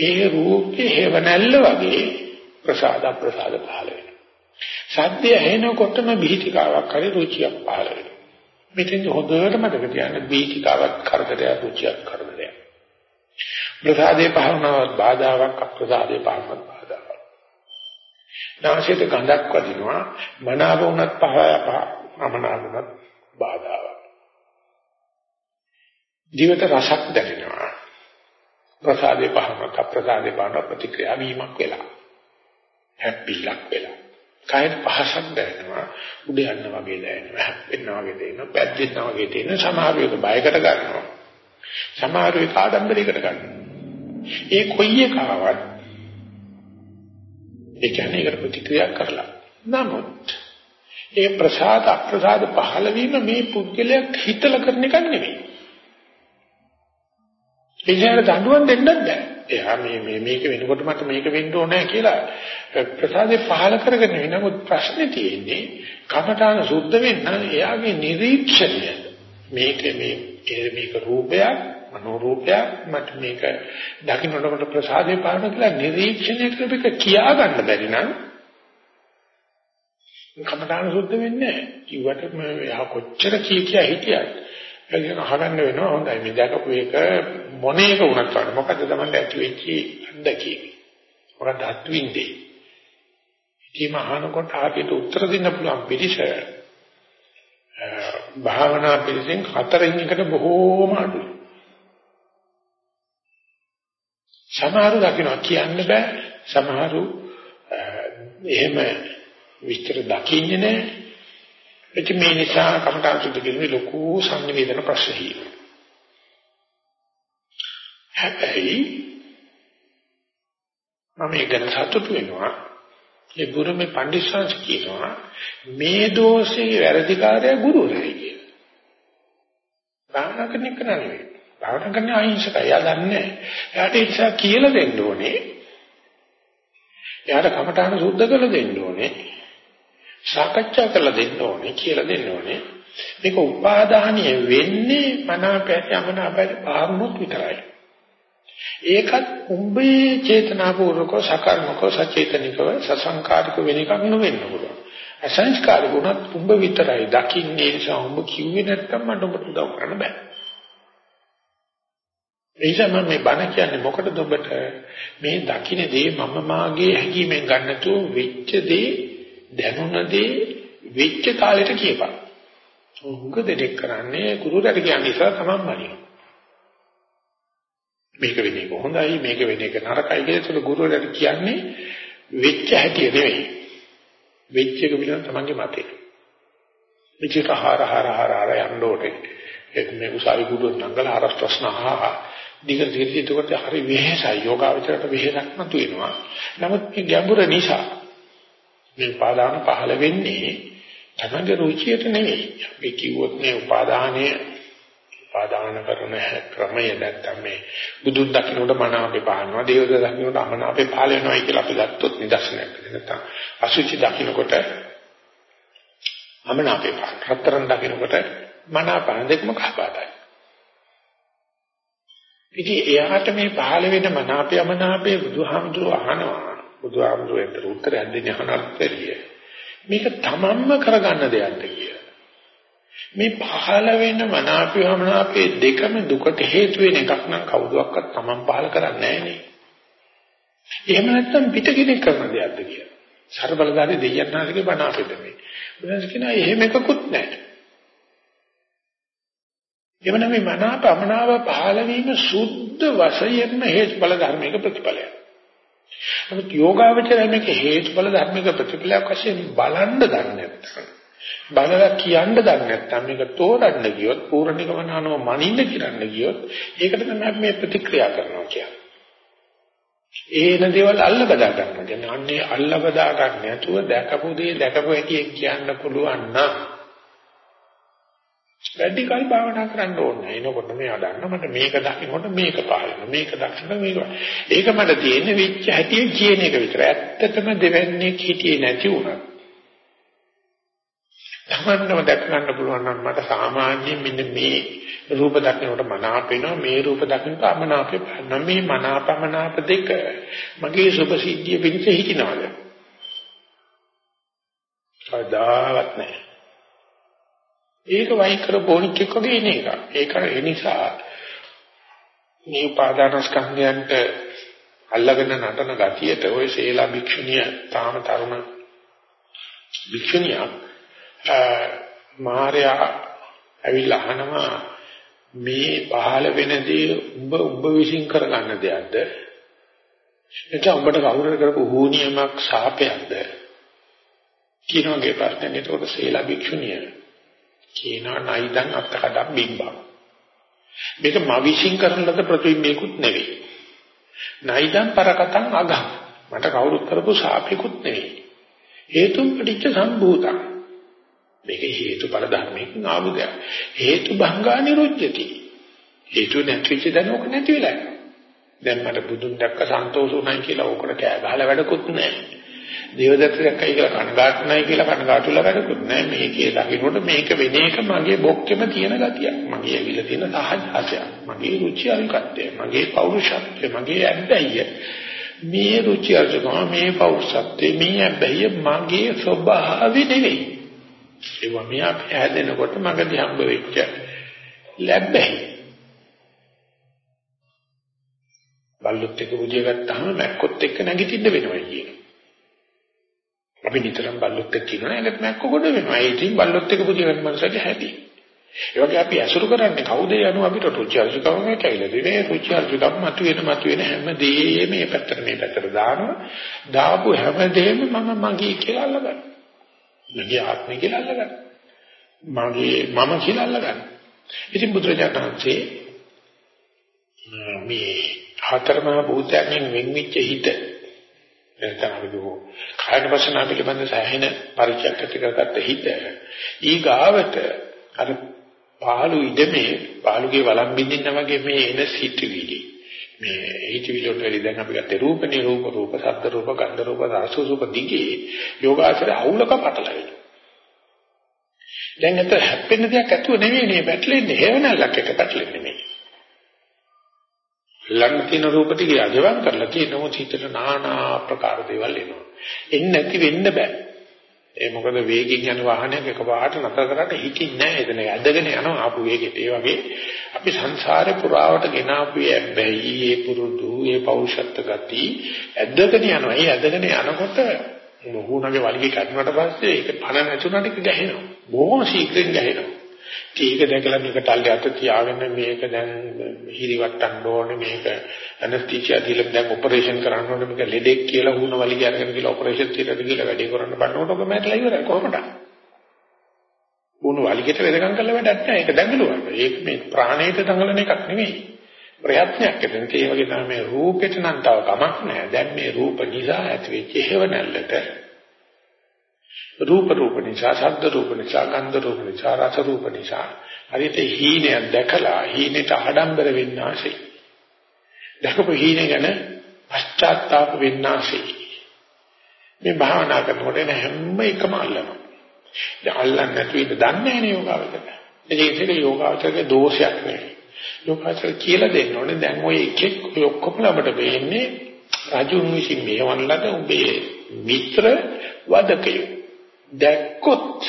ඒ රූපේ හේවණල්ල වගේ ප්‍රසාද ප්‍රසාද පහළ වෙනවා. සද්දය ඇහෙනකොටම බීතිකාවක් හරි රුචියක් පහළ වෙනවා. මෙතෙන් හොඳට මතක තියාගන්න බීතිකාවක් කරදරයක් රුචියක් කරදරයක්. ප්‍රසාදේ පහළනවත් බාධාවක් අප්‍රසාදේ පහළනවත් බාධාවක්. නාසයට ගඳක් වදිනවා මනාව වුණත් පහ අමනාව වුණත් බාධාවක්. දිවට රසක් දැනෙනවා. ප්‍රසාදේ පහමක ප්‍රසාදේ පහන ප්‍රතික්‍රියා වීමක් වෙලා. හැප්පිලක් වෙලා. කායන පහසක් දැනෙනවා. උඩ යන්න වගේ දැනෙනවා. හැප්පෙන්න වගේ දැනෙනවා. පැද්දෙන්න වගේ දැනෙනවා. සමහර වෙලාවට බයකට ගන්නවා. සමහර වෙලාවට ආඩම්බරයකට ගන්නවා. ඒ කොයි එකාවත් ඒ කියන්නේ ඒකට ප්‍රතික්‍රියා කරලා. නමුත් ඒ ප්‍රසාද අප්‍රසාද පහළ වීම මේ පුද්ගලයා හිතලා කරන එකක් නෙවෙයි. එයාට දඬුවම් දෙන්නත් බෑ. එයා මේ මේ මේක වෙනකොට මට මේක වෙන්න ඕනේ කියලා ප්‍රසාදේ පහල කරගෙන නමුත් ප්‍රශ්නේ තියෙන්නේ කමඨාන සුද්ධ වෙන්න එයාගේ නිරීක්ෂණය මේක මේ මේක රූපයක් මනෝරූපය මට මේක දකින්නට මට ප්‍රසාදේ පාන කියලා නිරීක්ෂණය කරපිට කියා ගන්න බැරි නම් කමඨාන සුද්ධ වෙන්නේ නැහැ. කිව්වට මම කොච්චර කී කියා හිටියත් ඒක අහගන්න වෙනවා හොඳයි මේ දැකපු එක මොන එක වුණත් ගන්න. මොකද තමයි ඇති වෙච්ච අත්දැකීම. මොකද අත්විඳේ. ඉතින් අහනකොට ආපිට උත්තර දෙන්න පුළුවන් පිළිස භාවනා පිළිසෙන් හතරෙන් එකට බොහෝම අඩුයි. සමහරු දකින්න කියන්න බෑ. සමහරු එහෙම විස්තර දකින්නේ නැහැ. ඒක මේ නිසා කමඨාන් සුද්ධ කිරීමේ ලොකු සංනිවේදන ප්‍රශ්නයි. හැබැයි මම ඒක ගැන සතුටු වෙනවා. ඒ ගුරුමේ පඬිස්සංශ කියනවා මේ දෝෂේ වැරදිකාරය ගුරුවරයයි කියලා. භාවනා කරන එක නෙවෙයි. භාවනා කරන අහිංසකයි. එයා දන්නේ. එයාට ඉච්ඡා කියලා දෙන්න ඕනේ. එයාට කමඨාන සුද්ධ කරලා දෙන්න ඕනේ. සාකච්ඡා කරලා දෙන්න ඕනේ කියලා දෙන්න ඕනේ. මේක උපාදානීය වෙන්නේ මනාපයට යමනාපයට පාරුනොත් විතරයි. ඒකත් උඹේ චේතනාපූර්වක සකර්මක සචේතනිකව සසංකාරික වෙන එකක් නෙවෙන්න පුළුවන්. අසංස්කාරික උනත් උඹ විතරයි දකින්නේ නිසා උඹ කිව්වේ නැත්තම් මට උඹට උදව් කරන්න බෑ. එයිසම මේ බණ කියන්නේ මොකටද ඔබට මේ දකින්න දේ මම මාගේ හැඟීමෙන් ගන්නතු වෙච්ච දේ දැනුණදී වෙච්ච කාලෙට කියපන්. උංග දෙයක් කරන්නේ ගුරුවරයාට කියන්නේ ඉස්සර තමන් මනියු. මේක වෙන එක හොඳයි මේක වෙන එක නරකයි කියලා ඒක ගුරුවරයාට කියන්නේ වෙච්ච හැටි නෙවෙයි. වෙච්ච එක පිළිබඳ තමන්ගේ මතේ. විචිත හාර හාර හාර හාර යන්න ඕනේ. ඒක මේ උසාවි ගුරුවරු නංගල හරස් ප්‍රශ්න අහා දිගට දිගට ඒකට හරි වෙහෙසයි යෝගාවචරයට වෙහෙසක් නතු වෙනවා. නමුත් මේ ගැඹුර නිසා මේ උපාදාන පහළ වෙන්නේ තමන්ගේ රුචියට නෙවෙයි. අපි කිව්වොත් මේ උපාදානය උපාදාන කරන ක්‍රමය නැත්තම් මේ බුදුන් දකින්නට මන අපේ පහනවා, දේවද දකින්නට අමන අපේ පහළ වෙනවයි කියලා අපි ගත්තොත් නිදර්ශනයක්. නැත්තම් අසුචි දකින්නකොට අමන අපේ පහන. හතරන් දකින්නකොට මන පහන දෙකම කහපාටයි. ඉතින් එයාට මේ පහළ වෙන මන අපේ අමන අපේ බුදුහාමුදුරුවෝ අහනවා බුදුහාමුදුරේට උත්තරයක් දෙන්න අහනත් එළිය. මේක තමන්ම කරගන්න දෙයක්ද කියලා. මේ පහළ වෙන මනාපයමනාපේ දෙකම දුකට හේතු වෙන එකක් නම් කවුරුවක්වත් තමන් පහළ කරන්නේ නැහැ එහෙම නැත්නම් පිටකෙනෙක් කරන දෙයක්ද කියලා. ਸਰබලදාරි දෙයයන් ආගේ බණ අපිට මේ. බුදුන්ස කියනවා එහෙම එකකුත් නැහැ. එවනම් මේ මනාප අමනාප පහළ වීම සුද්ධ වශයෙන්ම හේතුඵල ධර්මයක ප්‍රතිඵලයක්. නමුත් යෝගාවචරය මේක හේතුඵල ධර්මික ප්‍රතිපලයක් වශයෙන් බලන්න දන්නේ නැත්නම් බලලා කියන්න දන්නේ නැත්නම් මේක තෝරන්න ගියොත් පූර්ණිකමනානෝ මනින්න කියන්න ගියොත් ඒකට තමයි මේ ප්‍රතික්‍රියා කරනවා කියන්නේ. ඒන දේවල් අල්ල බදා ගන්න. කියන්නේ අන්නේ අල්ල බදා ගන්න නැතුව දැකපු දේ දැකපු හැටි කියන්න පුළුවන් නම් වැඩි කල් භාවනා කරන්න ඕනේ. එනකොට මෙයා දන්න මට මේක දකින්නකොට මේක පාලන මේක දකින්න මේක. ඒක මට තියෙන්නේ විච්ච හැටි කියන එක විතරයි. ඇත්තටම දෙවන්නේ හිටියේ නැති වුණා. තමන්නම දැක ගන්න පුළුවන් නම් මට සාමාන්‍යයෙන් මෙන්න මේ රූප දකින්නකොට මනාප වෙනවා මේ රූප දකින්නකොට අමනාපේ නම් මේ මනාපමනාප දෙක මගේ සුභ සිද්ධිය පිණිස හිටිනවද? කවදාවත් නැහැ. ඒක වයින් කරපෝනික් එක්ක වගේ ඉන එක. ඒක ඒ නිසා මේ උපාදානස්කන්ධයන්ට අල්ලගෙන නටන ගතියට ওই ශේලා භික්ෂුණිය තාම තරුණ භික්ෂුණියක් මාර්යා ඇවිල්ලා අහනවා මේ පහළ වෙනදී උඹ උඹ විශ්ින් කරගන්න දෙයක්ද? එතකොට උඹට කවුරුර කරපු හෝනියමක් ශාපයක්ද කියනවාගේ ප්‍රශ්නේ එතකොට ශේලා භික්ෂුණිය කියනවා නයිදන් අත්තකඩම් බිම්බම්. මේක මවිෂින් කරන ලද ප්‍රතිබිම්බයකුත් නෙවෙයි. නයිදන් පරකටන් අගම්. මට කවුරුත් කරපු සාපේකුත් නෙවෙයි. හේතුම් පටිච්ච සම්භූතං. මේක හේතුඵල ධර්මයකින් ආපු දෙයක්. හේතු භංගා නිරුද්ධති. හේතු නැතිවෙච්ච දැනෝක නැති වෙලා. දැන් මට බුදුන් දැක්ක සන්තෝෂ උනායි කියලා ඕකට කෑ ගහලා වැඩකුත් නැහැ. දේවදත්තයක් අය කියලා කනගාටු නැහැ කියලා කනගාටුලා වැඩකුත් නැහැ. මේකේ දකින්නකොට මේක වෙන එක මගේ බොක්කෙම තියෙන ගතියක්. මගේ ඇවිල්ලා තියෙන සහජාසයක්. මගේ රුචි අරුකත්වය. මගේ පෞරුෂත්වය. මගේ ඇබ්බැහිය. මේ රුචි අරුකම මේ පෞරුෂත්වය මේ ඇබ්බැහිය මගේ ස්වභාවය නෙවෙයි. ඒවා මෙයා හැදෙනකොට මගදී හම්බ වෙච්ච ලැබ්බැහි. බල්ලොත් එක්ක බුදිය ගත්තාම මැක්කොත් එක්ක නැගිටින්න වෙනවා කියන. අපි නිතරම බල්ලොත් එක්ක කියනවා නේද මැක්ක කොට වෙනවා. ඒ ඉතින් බල්ලොත් එක්ක බුදිය ගන්න මනසට හැටි. ඒ වගේ අපි අසුරු කරන්නේ කවුද යනු අපිට රුචි අරුචිකම කැවිලා දෙන්නේ රුචි අරුචිකම මතුවෙන මතුවෙන හැම දෙයක්ම මේ පැත්තට මේ පැත්තට දානවා. දාපු හැම දෙයක්ම මම මගේ කියලා අල්ලගන්නවා. මගේ ආත්මය කියලා අල්ලගන්නවා. මගේ මම කියලා අල්ලගන්නවා. ඉතින් බුදුරජාණන් වහන්සේ මේ හතරමහා භූතයන්ගෙන් වෙන්විච්ච හිත එතන අපි දුව. කායන වශයෙන් පිළිබඳ සෑහෙන පරිචයක් ඇති කරගත්ත හිත. ඊගාවට අර පාළු ඉදමේ පාළුගේ වළම් බින්දින්න වගේ මේ එන සිටිවිලි මේ හිතවිලි වලට වැඩි දැන් අපි ගත්තේ රූපනේ රූප රූප ශබ්ද රූප ගන්ධ රූප රස රූප දිගේ යෝගාචර අවුලක පටලවෙනවා දැන් අත හැප්පෙන දෙයක් ඇතුව නෙවෙයි මේ පැටලෙන්නේ. හේවණල්ලක් එක පැටලෙන්නේ නෙමෙයි ළඟ තියෙන රූප ටික යජවන් කරලා තියෙනවා හිතට নানা ආකාර දේවල් එනවා. එන්නේ නැති වෙන්න බෑ. ඒ මොකද වේගෙන් යන වාහනයක එකපාරට නතර කරාට හිතින් නෑ එතන ඇදගෙන යනවා ආපු වේගෙට. ඒ වගේ අපි සංසාරේ පුරාවට ගෙන ආපු ඇබ්බැහි, ඒ පුරුදු, ඒ පෞරුෂත්ව ගති ඇදගෙන යනවා. ඒ ඇදගෙන යනකොට මොහුණගේ වලිගේ කඩනට පස්සේ ඒක පණ නැතුණට ඒක ගැහෙනවා. බොහොම ශීඝ්‍රයෙන් ගැහෙනවා. ඒක දැකලා මේක තල්ලේ අත තියාගෙන මේක දැන් හිරිවට්ටන්න ඕනේ මේක ඇනස්තීසියා දීලා දැන් ඔපරේෂන් කරන්න ඕනේ මේක ලෙඩෙක් කියලා වුණ වලි කියලාගෙන කියලා ඔපරේෂන් තියලා කියලා වැඩේ කරන්න බන්නකොට ඔක මැටලා ඉවරයි කොහොමද? වුණ වලිගෙට වෙදකම් කරලා වැඩක් නැහැ ඒක දැඟලුවා. ඒක මේ ප්‍රාණයට දඟලන එකක් නෙමෙයි. ප්‍රයත්නයක් එතන ඒ වගේ තමයි රූපෙට නම් තව කමක් නැහැ. දැන් මේ රූප නිසා ඇතිවෙච්ච හේව නැල්ලට රූප රූප නිසා, ශබ්ද රූප නිසා, ගන්ධ රූප නිසා, රස රූප නිසා හරියට හීනයක් දැකලා හීනෙට ආඩම්බර වෙන්නාසේ. දැකපු හීන ගැන පශ්චාත්තාප වෙන්නාසේ. මේ භාවනා කරනකොට එන හැම එකම අල්ලනවා. දැන් අල්ලන්නේ නැතුව ඉඳ දන්නේ නැහැ යෝගාවචර. ඒක යෝගාවචරගේ දෝෂයක් නෙවෙයි. යෝගාවචර කියලා දෙන්න ඕනේ දැන් ඔය එකෙක් ඔය ඔක්කොම ළමට වෙන්නේ රජුන් විසින් මේවන්ලට උඹේ මිත්‍ර වදකයෝ දැක්කොත්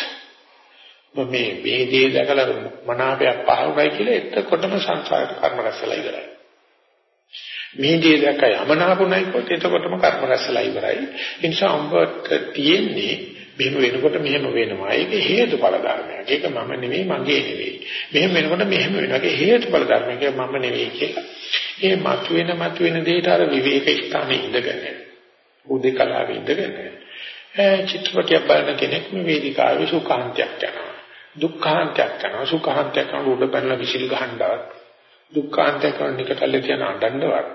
මේ මේ දේ දැකලා මනාපයක් පහවුනයි කියලා එතකොටම සංසාරේ කර්ම රැස්සලා ඉවරයි. මේ දේ දැක යමනාපුණයි කොට එතකොටම කර්ම රැස්සලා ඉවරයි. ඒ නිසා උඹට තියෙන්නේ මෙහෙම වෙනකොට මෙහෙම වෙනවා. ඒක හේතුඵල ධර්මයක්. ඒක මම නෙවෙයි මගේ නෙවෙයි. මෙහෙම වෙනකොට මෙහෙම වෙනවා. ඒක හේතුඵල ධර්මයක්. මම නෙවෙයි කියලා. ඒ මතුවෙන මතුවෙන දෙයට අර විවේක ස්ථානයේ ඉඳගෙන උදේකලාවේ ඉඳගෙන චිත්‍රපටයක් බලන කෙනෙක් මේ වේදිකාවේ සුඛාන්තයක් යනවා. දුක්ඛාන්තයක් යනවා. සුඛාන්තයක් යන උඩ පැනලා විසිල් ගහනවත් දුක්ඛාන්තයක් යන නිකටල්ල තියන අඬන්නවත්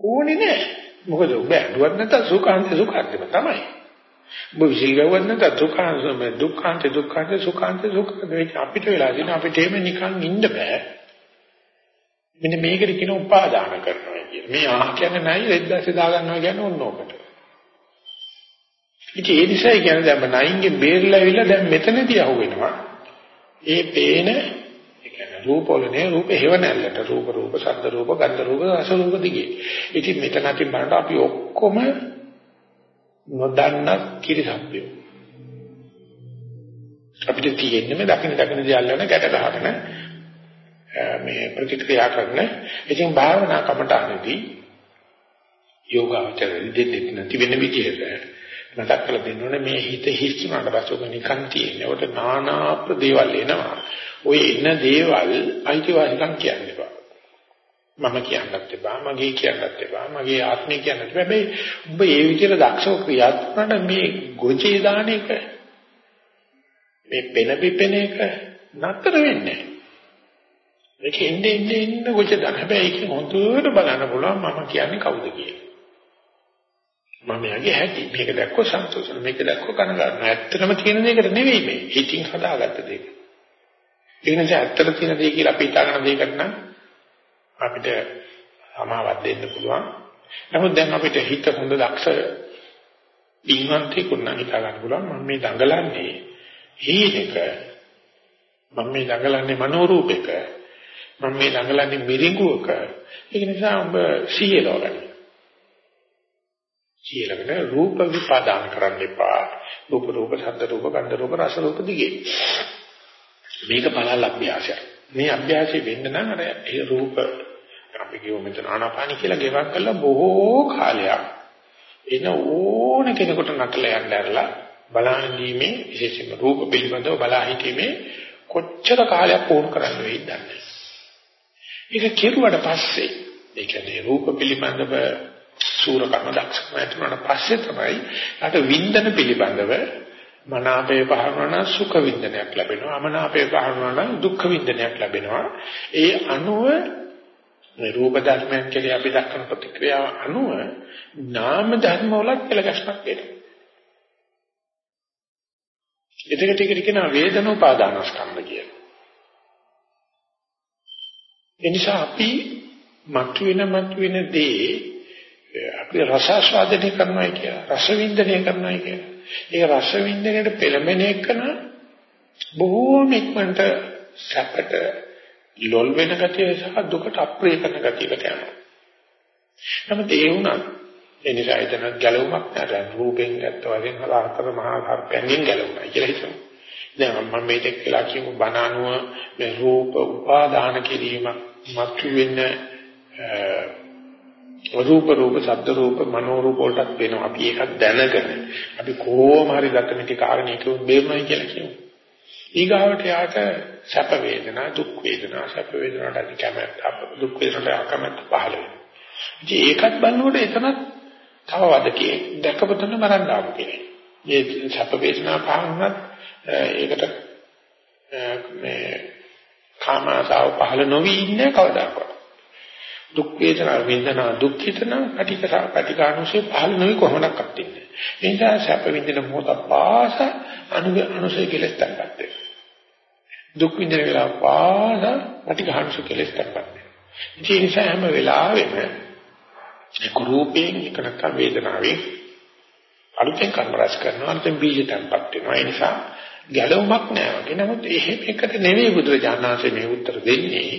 ඕනේ නෑ. මොකද ඔබ ඇඬුවත් නැත්නම් සුඛාන්තේ සුඛාන්තේම තමයි. ඔබ විසිල් ගහුවත් නැත්නම් දුක්ඛාන්තේ දුක්ඛාන්තේ දුක්ඛාන්තේ සුඛාන්තේ සුඛාන්තේ අපිට වෙලා තියෙන අපිට එහෙම නිකන් ඉන්න බෑ. මෙන්න මේකට කියන උපාදාන කරනවා කියන්නේ. මේ ආහ කියන්නේ නැයි රෙද්දාසේ දා ගන්නවා කියන්නේ ඕන ඕකට. ඉතින් ඒ නිසා කියන්නේ දැන් නයින්ගේ බේරලා ඇවිල්ලා දැන් මෙතනදී අහුවෙනවා. ඒ පේන ඒ කියන්නේ රූපවලනේ රූප හේවණල්ලට රූප රූප ශබ්ද රූප ගන්ධ රූප රස රූප දිගේ. ඉතින් මෙතන අතින් බලන්න අපි ඔක්කොම නොදන්න කිරිසප්පියෝ. අපිට තියෙන්නේ මේ දකින දකින දේ අල්ලන ගැට ගහගෙන මේ ප්‍රතික්‍රියා කරන ඉතින් භාවනා කමටහනදී යෝගාචර දෙන්නේ නැති වෙන විදිහට මතක් කරලා දෙන්න ඕනේ මේ හිත හිස්සුනාට පස්සේ ඔබ නිකන් තියෙන්නේ. ඔකට নানা ප්‍රදේවල් එනවා. ওই එන දේවල් අයිතිවාසිකම් කියන්නේ බා. මම කියන්නත් එපා, මගේ කියන්නත් එපා, මගේ ආත්මය කියන්නත් එපා. හැබැයි ඔබ ඒ විදිහට දක්ෂව ක්‍රියාත්මක මේ ගොජේ දාන එක මේ පෙන පිපෙන එක නතර වෙන්නේ ඒක එන්නේ එන්නේ එන්නේ ගොජ දාන. හැබැයි ඒක හොඳට බලන්න පුළුවන් මම කියන්නේ කවුද කියලා. මම යගේ හැටි. මේක දැක්කොත් සන්තෝෂයි මේක දැක්කොත් කනගාටු ඇත්තටම තියෙන දෙයකට නෙවෙයි මේ. හිතින් හදාගත්ත දෙයක්. ඒ නිසා ඇත්තට තියෙන දේ කියලා අපි හිතාගෙන දෙයකට නම් අපිට සමාවක් දෙන්න පුළුවන්. නමුත් දැන් අපිට හිත හොඳ දක්ෂ ඉන්වන්තේ කුණා හිතා ගන්න පුළුවන්. මම මේ දඟලන්නේ හීනක. මම මේ දඟලන්නේ මනෝරූපයක මම මේ දඟලන්නේ මිරිඟුවක. ඒක නිසා ඔබ සීයලව ගන්න කියලාගෙන රූප විපාදාන කරන්න එපා. රූප රූප ශබ්ද රූප ගන්ධ රූප රස රූප දිගේ. මේක බලල් අභ්‍යාසයක්. මේ අභ්‍යාසය වෙන්න නම් අර ඒ රූප අපි කියමු මෙතන ආනාපානි කියලා ගෙවක් කළා බොහෝ කාලයක්. එන ඕන කෙනෙකුට නටලා යන්න ඇරලා බලන්නේ විශේෂයෙන්ම රූප පිළිබඳව බලා හිතීමේ කොච්චර කාලයක් වුණ කරන්න වෙයිද දන්නේ. ඒක කෙරුවට පස්සේ ඒ කියන්නේ රූප පිළිබඳව සූරකම දක්ෂකම ඇතිවුණාට පස්සේ තමයි අට වින්දන පිළිබඳව මනාපේ පහරනවා නම් සුඛ වින්දනයක් ලැබෙනවා. අමනාපේ පහරනවා නම් දුක්ඛ වින්දනයක් ලැබෙනවා. ඒ අනුව මේ රූප ධර්මයන් කෙරේ අපි දක්වන ප්‍රතික්‍රියාව අනුව නාම ධර්ම වලත් පෙළගස්මක් වෙනවා එතක ටික ටික නා වේදනෝපාදානස්කන්ධ කියන එනිසා අපි මතුවෙන මතුවෙන දේ අපි රසාස්වාදනය කරනවා කියලා රස වින්දනය කරනවා කියලා. ඒ රස වින්දනයට පෙළඹෙන එකන බොහෝම ඉක්මනට සැපට ලොල් වෙන ගතිය සහ දුකට අප්‍රිය කරන ගතියකට යනවා. නමුත් ඒ වුණත් ඒ නිසා එතන ගැලවුමක් නැහැ. රූපෙන් ගත්ත වශයෙන් හතර මහා සර්පයෙන් ගැලවුණා කියලා හිතමු. දැන් මම මේ දෙක කියලා කියමු බණානුව මේ රූප උපාදාන කිරීම මතු වෙන රූප රූප ශබ්ද රූප මනෝ රූප වලටත් වෙනවා. අපි ඒකත් දැනගෙන අපි කොහොම හරි දතමිටි කාරණේක බේරණයි කියලා කියමු. ඊගාවට යාට සැප වේදනා දුක් වේදනා සැප වේදනාට අධි කැමැත්ත දුක් වේදනාට අකමැත්ත පහළ වෙනවා. ඉතින් ඒකත් බලනකොට එතනත් තව වදකේ දැකපතන මරන්න ආපු කෙනෙක්. මේ සැප වේදනා පහළ වුණත් ඒකට මේ කාමාසාව පහළ නොවි ඉන්නේ කවදාකවත්. දුක් වේදනා වේදනා දුක්ඛිතන අටික පටිඝානුසේ පහළ නොවි කොහොමදක් අත්දින්නේ. ඒ නිසා සැප විඳින මොහොත පාස අනු අනුසේ කෙලස් තක්පත් දුක් විඳින වෙලාව පාස පටිඝානුසේ කෙලස් තක්පත් ඒ නිසා හැම වෙලාවෙම ඒ කුරූපයෙන් එක නැත්නම් වේදනාවෙන් අලුතෙන් කර්ම රැස් කරනවා අලුතෙන් බීජ තම්පත් වෙනවා. ඒ නිසා ගැළවමක් නැහැ වගේ. නමුත් එහෙම එකට නෙවෙයි බුදුරජාණන්සේ මේ උත්තර දෙන්නේ.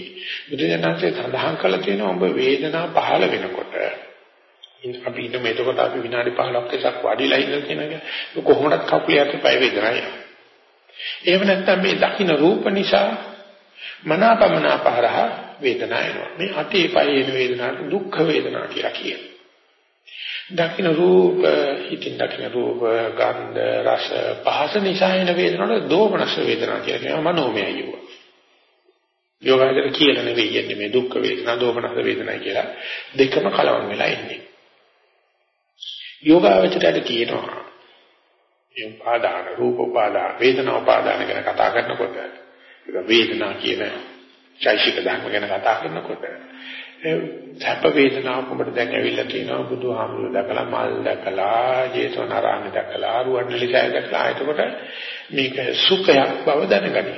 බුදුරජාණන්සේ සඳහන් කළා තියෙනවා ඔබ වේදනාව පහළ වෙනකොට අපි ඉන්න මේකට අපි විනාඩි 15ක් විතර වඩිලා ඉන්න කියන එක කොහොමදත් කකුලේ අත පය වේදනාවයි. එහෙම නැත්නම් මේ දකින්න රූප නිසා මනාපමනාපහරහ වේදනාව එනවා. මේ අතේ පයේ එන වේදනාවට දුක්ඛ වේදනා කියලා කියනවා. දකින්න රූප හිතින් දකින්න රූප ගන්ධ රස පහස නිසා එන වේදනාවට දෝමනස වේදනා කියලා කියනවා මනෝමයයි යුව. යෝගාචර කියලා නෙවෙයි යන්නේ මේ දුක්ඛ වේදනා දෝමනස වේදනා කියලා දෙකම කලවම් වෙලා ඉන්නේ. යෝගාචරයට කියනවා මේ උපාදාන රූප උපාදාන වේදනා උපාදාන ගැන කතා කරනකොට වේදනා කියන චෛසික ධර්ම ගැන කතා කරනකොට සැප වේදනාවක් ඔබට දැන් ඇවිල්ලා තියෙනවා බුදුහාමුදුරුවෝ දැකලා මල් දැකලා ජේසවනාරාම දැකලා රුවන්වැලිසෑය දැකලා එතකොට මේක සුඛයක් බව දැනගනි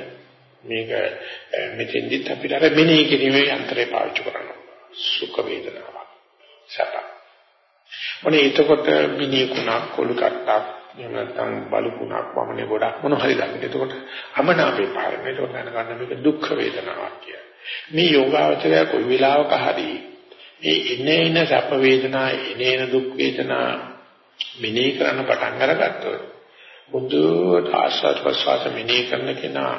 මේක මෙතෙන්දිත් අපිට අර මෙනෙහි කිරීමේ යන්ත්‍රය පාවිච්චි කරනවා සුඛ වේදනාවක් සැප ඔනේ එතකොට මිනිකුණක් කොළු කට්ටක් එහෙම නැත්නම් බලුකුණක් වමනේ ගොඩක් මොන හරි ගන්න. එතකොට අමනාපේ පාරනේ. එතකොට දැනගන්න මේක දුක් වේදනාවක් කියලා. මේ යෝගාවචරය කොයි වෙලාවක හරි මේ එනේන සැප වේදනා එනේන දුක් වේදනා මෙනෙහි කරන්න පටන් අරගත්තොත් බුදුට ආස්වාද ප්‍රසවාස මෙනෙහි කරන කෙනා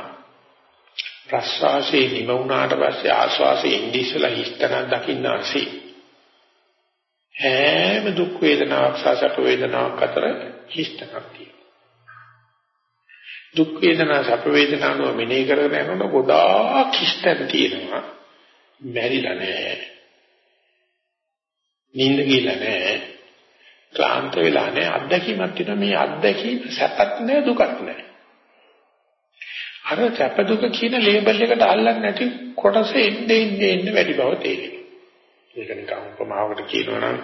ප්‍රසවාසයේ නිම වුණාට පස්සේ ආස්වාසයේ ඉඳිසලා හිස්තනක් දකින්න ආසී. හැම දුක් වේදනාවක් සහ සැප වේදනාවක් අතර හිස්තනක් තියෙනවා. දුක් වේදනා සැප වේදනා නෝ මෙනෙහි කරගෙන යනකොට ගොඩාක් හිස්තන තියෙනවා. මැරිලා නැහැ. නිින්ද ගිහලා නැහැ. ක්ලාන්ත වෙලා නැහැ. අත්දැකීමක් තියෙනවා. මේ අත්දැකීම සැපත් නැහැ දුකත් නැහැ. අර සැප දුක කියන ලේබල් එකට අල්ලන්නේ නැති කොටස එන්නේ එන්නේ එන්නේ වැඩි බව තේරෙනවා. ඒක නිකන් උපමාවකට කියනවා නම්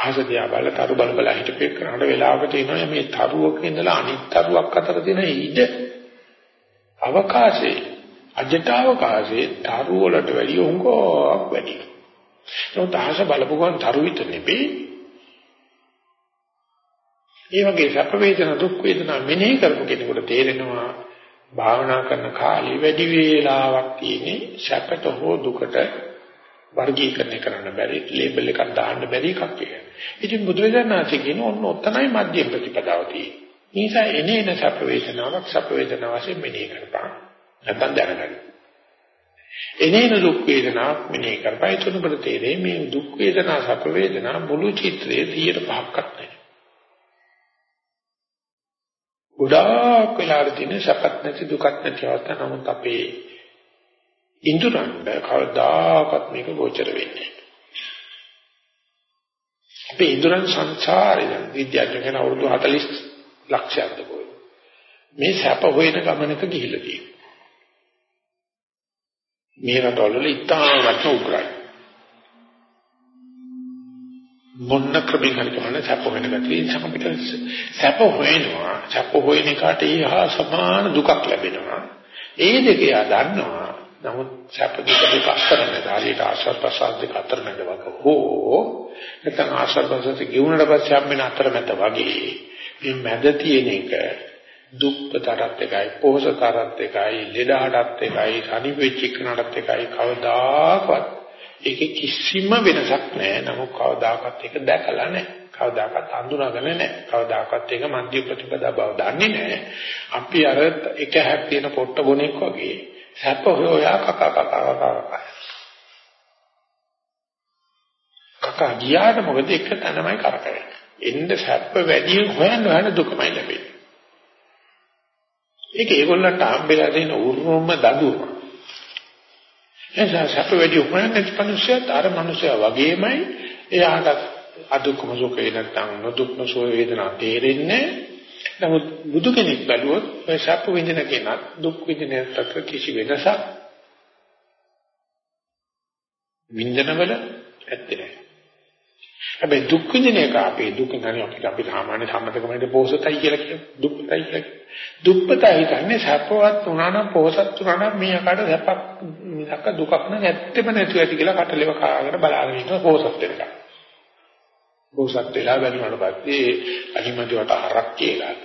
අහස දිහා බලලා තරු බල බල හිටපෙක් කරනකොට වෙලාවක තියෙනවා මේ තරුවක ඉඳලා අනිත් තරුවක් අතර තියෙන ඉඩ අවකාශයේ අජට අවකාශයේ තරු වලට වැඩිය උංගක් වැඩි නමුත් අහස බලපු ගමන් තරු විතර නෙවෙයි. ඒ වගේ සැප වේදනා දුක් වේදනා මෙනෙහි කරපු කෙනෙකුට තේරෙනවා භාවනා කරන කාලේ වැඩි වේලාවක් තියෙන්නේ සැපට හෝ දුකට වර්ගීකරණය කරන්න බැරි ලේබල් එකක් දාන්න බැරි එකක් කියලා. ඉතින් බුදුරජාණන්සේ කියන ඔන්න ඔතනයි මධ්‍යම ප්‍රතිපදාව තියෙන්නේ. නිසා එනේන සැප වේදනාවක් සැප වේදනාව වශයෙන් මෙනෙහි කරපන්. නැත්නම් දැනගන්න. එනේන දුක් වේදනාවක් මෙනෙහි කරපන්. එතන ඔබට තේරෙයි මේ දුක් වේදනා සැප වේදනා මුළු චිත්‍රයේ 105ක්වත් නැහැ. ගොඩාක් වෙලාවට තියෙන සැපත් නැති දුකත් නැති අවස්ථා නමුත් අපේ ඉන්ද්‍රයන්ට කවදාකවත් මේක ගෝචර වෙන්නේ නැහැ. අපේ ඉන්ද්‍රයන් සංසාරේ විද්‍යාඥයන් අවුරුදු 40 ලක්ෂයක් දකෝ. මේ සැප හොයන ගමනක ගිහිල්ලා තියෙනවා. මේ රටවල ඉතාමත් උග්‍රයි. මොන්න ක්‍රමික හරි කමන්නේ සැප හොයන ගතිය අපිට සැප හොයනවා සැප හොයන එකට ඊහා සමාන දුකක් ලැබෙනවා ඒ දෙක යා දන්නවා නමුත් සැප දුක දෙක අතර මැද හරියට ආශ්‍රව ප්‍රසාද දෙක අතර මැද වගේ හෝ නැත්නම් ආශ්‍රව ප්‍රසාද ගෙවුනට පස්සේ හම්බෙන අතර මැද වගේ මේ මැද තියෙන එක දුක්තරත් එකයි පොහසතරත් එකයි ලෙඩහටත් එකයි සනිවෙච්ච එකනටත් එකයි කවදාකවත් ඒකේ කිසිම වෙනසක් නැහැ. නමුත් කවදාකවත් ඒක දැකලා නැහැ. කවදාකවත් හඳුනාගෙන නැහැ. කවදාකවත් ඒක මධ්‍ය ප්‍රතිපදා බව දන්නේ නැහැ. අපි අර එක හැක් තියෙන පොට්ට බොනෙක් වගේ සැප හොයා කකා කකා කකා කකා ගියාට මොකද එක තැනමයි කරකැවෙන්නේ එන්න සැප වැඩි හොයන්න හොයන දුකමයි ලැබෙන්නේ. ඒක ඒගොල්ලන්ට හම්බෙලා දෙන උරුම දඩුවම. එනිසා සැප වැඩි හොයන මිනිස්සුත් අර මිනිස්සයා වගේමයි එයාට අදුක්කම සුඛේ නැත්නම් නොදුක්ම සුව වේදනා තේරෙන්නේ නමුත් බුදු කෙනෙක් බැලුවොත් ඔය සැප විඳින කෙනා දුක් විඳින තත්ත්ව කිසි වෙනසක් විඳිනවල ඇත්තේ නැහැ. හැබැයි දුක් විඳින එක අපේ දුක නැණි අපිට අපි සාමාන්‍ය සම්මතකමනේ පොහසතයි කියලා කියන දුක්පතයි කියලා. දුක්පතයි කියන්නේ සැපවත් වුණා නම් පොහසත් වුණා නම් මේ අකට සැපක් මිසක දුකක් නෑ ඇත්තෙම නැතු ඇති කියලා කටලෙව කාගෙන බලාගෙන ඉන්න පොහසත් වෙනකම්. පොහසත් වෙලා බැලුවාට පස්සේ අනිමදිවට හරක් කියලා